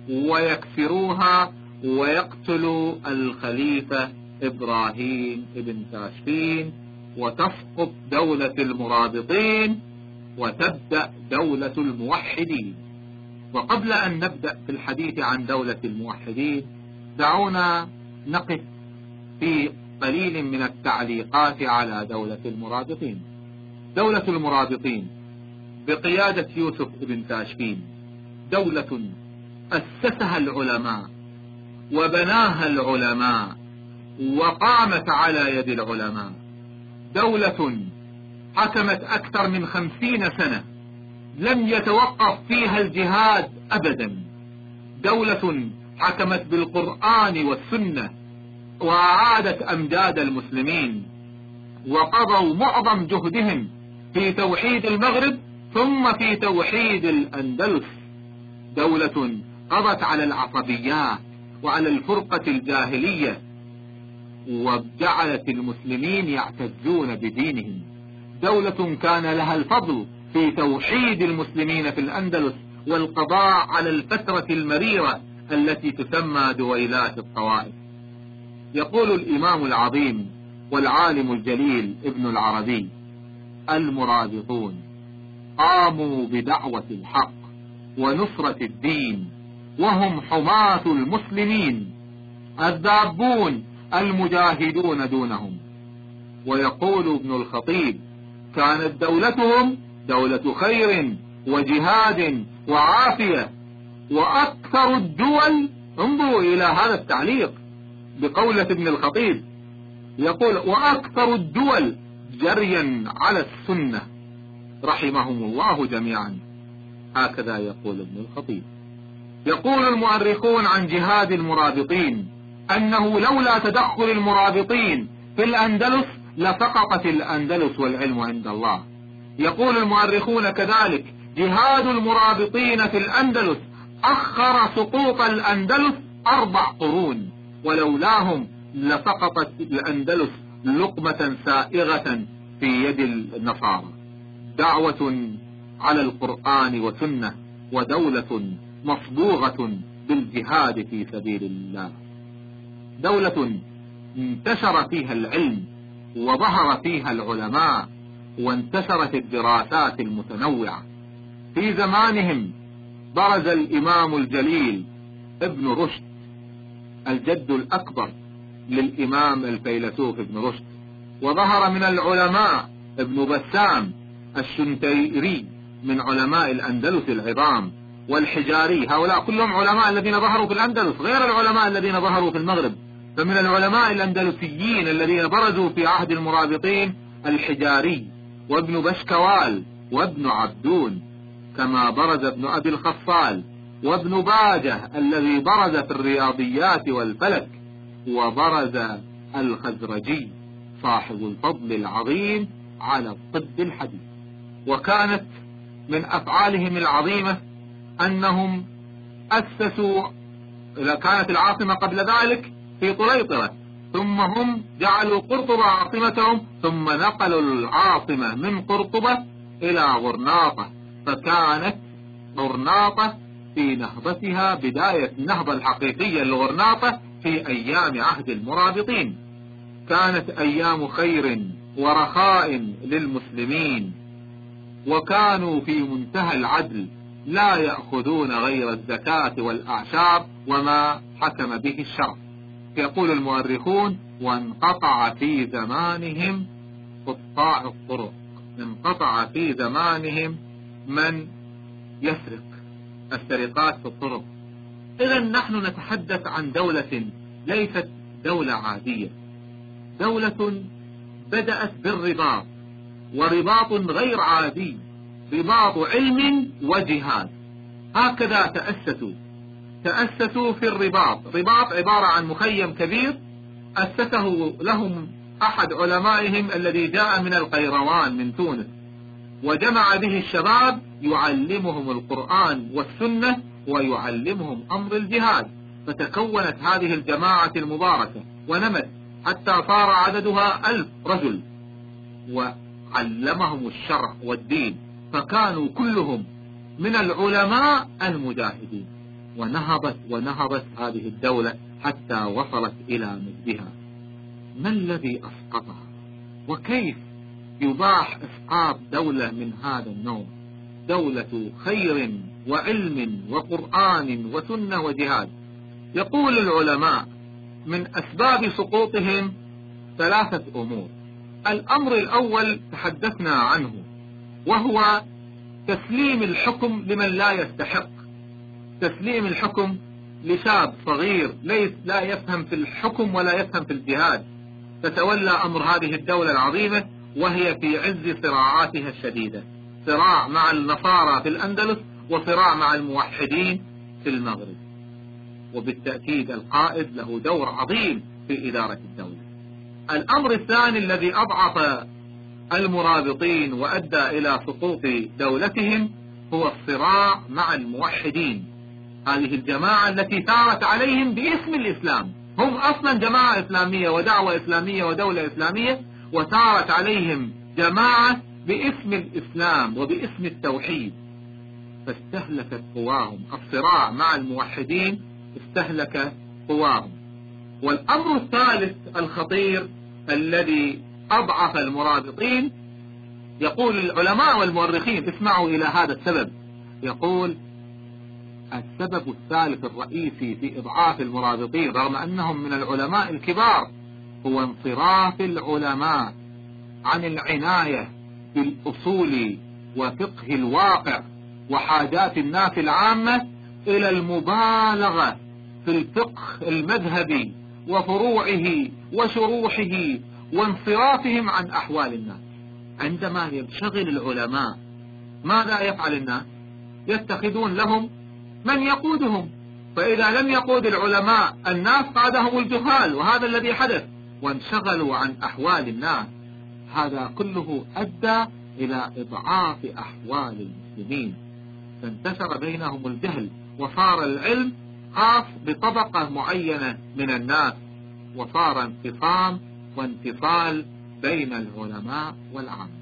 B: ويكسروها ويقتلوا الخليفة إبراهيم ابن تاشفين وتسقط دولة المرابطين وتبدأ دولة الموحدين. وقبل أن نبدأ في الحديث عن دولة الموحدين دعونا نقف في قليل من التعليقات على دولة المرابطين. دولة المرابطين بقيادة يوسف بن تاشفين دولة أسسها العلماء وبناها العلماء وقامت على يد العلماء. دولة حكمت أكثر من خمسين سنة لم يتوقف فيها الجهاد أبدا. دولة حكمت بالقرآن والسنة وأعادت أمجاد المسلمين وقضوا معظم جهدهم في توحيد المغرب ثم في توحيد الأندلس. دولة قضت على العصبيات وعلى الفرقة الجاهلية وجعلت المسلمين يعتزون بدينهم. دولة كان لها الفضل في توحيد المسلمين في الأندلس والقضاء على الفترة المريرة التي تسمى دويلات الطوائف. يقول الإمام العظيم والعالم الجليل ابن العربي المرابطون قاموا بدعوة الحق ونصرة الدين وهم حماة المسلمين الذابون المجاهدون دونهم. ويقول ابن الخطيب كانت دولتهم دولة خير وجهاد وعافية وأكثر الدول انظروا إلى هذا التعليق بقولة ابن الخطيب. يقول وأكثر الدول جريا على السنة. رحمهم الله جميعا. هكذا يقول ابن الخطيب. يقول المؤرخون عن جهاد المرابطين أنه لولا تدخل المرابطين في الأندلس لسقطت الأندلس والعلم عند الله. يقول المؤرخون كذلك جهاد المرابطين في الأندلس أخر سقوط الأندلس أربع قرون ولولاهم لسقطت الأندلس لقمة سائغة في يد النصارى. دعوة على القرآن وسنة ودولة مصبوغة بالجهاد في سبيل الله. دولة انتشر فيها العلم وظهر فيها العلماء وانتشرت الدراسات المتنوعة. في زمانهم برز الإمام الجليل ابن رشد الجد الأكبر. للإمام الفيلسوف ابن رشد وظهر من العلماء ابن بسام الشنتيري من علماء الأندلس العظام والحجاري. هؤلاء كلهم علماء الذين ظهروا في الأندلس غير العلماء الذين ظهروا في المغرب. فمن العلماء الأندلسيين الذين برزوا في عهد المرابطين الحجاري وابن بشكوال وابن عبدون كما برز ابن أبي الخصال وابن باجة الذي برز في الرياضيات والفلك. وبرز الخزرجي صاحب الفضل العظيم على الطب الحديث. وكانت من أفعالهم العظيمة أنهم أسسوا كانت العاصمة قبل ذلك في طليطلة ثم هم جعلوا قرطبة عاصمتهم ثم نقلوا العاصمة من قرطبة إلى غرناطة. فكانت غرناطة في نهضتها بداية النهضة الحقيقية لغرناطة في أيام عهد المرابطين. كانت أيام خير ورخاء للمسلمين. وكانوا في منتهى العدل لا يأخذون غير الزكاة والأعشار وما حكم به الشرع. يقول المؤرخون وانقطع في زمانهم قطاع الطرق. انقطع في زمانهم من يسرق السرقات في الطرق. إذا نحن نتحدث عن دولة ليست دولة عادية. دولة بدأت بالرباط ورباط غير عادي رباط علم وجهاد. هكذا تأسسوا. تأسسوا في الرباط. رباط عبارة عن مخيم كبير أسسه لهم أحد علمائهم الذي جاء من القيروان من تونس وجمع به الشباب يعلمهم القرآن والسنة ويعلمهم أمر الجهاد فتكونت هذه الجماعة المباركة. ونمت حتى صار عددها ألف رجل. وعلمهم الشرع والدين فكانوا كلهم من العلماء المجاهدين. ونهضت ونهضت هذه الدولة حتى وصلت إلى مجدها. ما الذي أسقطها؟ وكيف يباح إسقاط دولة من هذا النوع؟ دولة خير وعلم وقرآن وسنة وجهاد. يقول العلماء من أسباب سقوطهم ثلاثة أمور. الأمر الأول تحدثنا عنه وهو تسليم الحكم لمن لا يستحق. تسليم الحكم لشاب صغير ليس لا يفهم في الحكم ولا يفهم في الجهاد. تتولى أمر هذه الدولة العظيمة وهي في عز صراعاتها الشديدة. صراع مع النصارى في الأندلس وصراع مع الموحدين في المغرب. وبالتأكيد القائد له دور عظيم في إدارة الدولة. الأمر الثاني الذي أضعف المرابطين وأدى إلى سقوط دولتهم هو الصراع مع الموحدين. هذه الجماعة التي ثارت عليهم باسم الإسلام. هم أصلا جماعة إسلامية ودعوة إسلامية ودولة إسلامية وثارت عليهم جماعة باسم الإسلام وباسم التوحيد. فاستهلكت قواهم. الصراع مع الموحدين استهلك قواهم. والأمر الثالث الخطير الذي أضعف المرابطين يقول العلماء والمؤرخين اسمعوا إلى هذا السبب. يقول السبب الثالث الرئيسي في إضعاف المرابطين رغم أنهم من العلماء الكبار هو انصراف العلماء عن العناية بالأصول وفقه الواقع. وحاجات الناس العامة إلى المبالغة في الفقه المذهبي وفروعه وشروحه وانصرافهم عن أحوال الناس. عندما ينشغل العلماء ماذا يفعل الناس؟ يتخذون لهم من يقودهم. فإذا لم يقود العلماء الناس قادهم الجهال وهذا الذي حدث. وانشغلوا عن أحوال الناس. هذا كله أدى إلى إضعاف أحوال المسلمين. فانتشر بينهم الجهل وصار العلم خاص بطبقة معينة من الناس وصار انفصام وانفصال بين العلماء والعامة.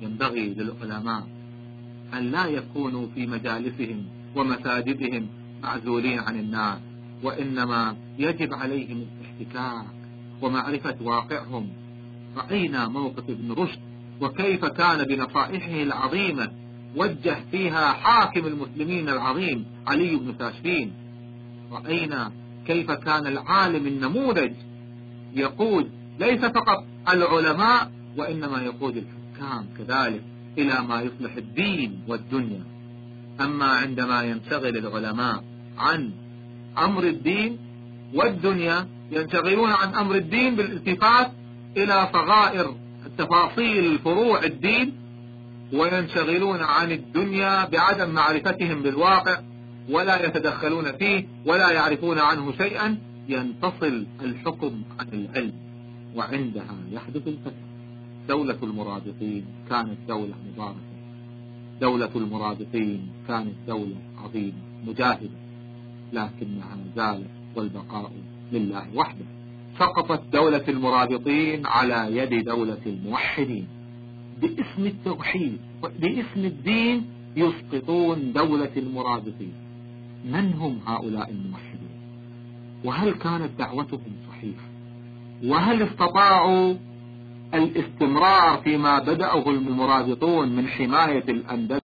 B: ينبغي للعلماء أن لا يكونوا في مجالسهم ومساجدهم معزولين عن الناس وإنما يجب عليهم الاحتكاك ومعرفة واقعهم. رأينا موقف ابن رشد وكيف كان بنصائحه العظيمة وجه فيها حاكم المسلمين العظيم علي بن تاشفين رأينا كيف كان العالم النموذج يقود ليس فقط العلماء وإنما يقود الحكام كذلك إلى ما يصلح الدين والدنيا. أما عندما ينشغل العلماء عن أمر الدين والدنيا ينشغلون عن أمر الدين بالالتفات إلى صغائر تفاصيل فروع الدين وينشغلون عن الدنيا بعدم معرفتهم بالواقع ولا يتدخلون فيه ولا يعرفون عنه شيئا. ينفصل الحكم عن العلم وعندها يحدث الفتح. دولة المرابطين كانت دولة مباركة. دولة المرابطين كانت دولة عظيمة مجاهدة. لكنها زالت والبقاء لله وحده. سقطت دولة المرابطين على يد دولة الموحدين. باسم التوحيد باسم الدين يسقطون دولة المرابطين من هم هؤلاء الموحدين وهل كانت دعوتهم صحيحة؟ وهل استطاعوا الاستمرار فيما بدأه المرابطون من حماية الأندلس؟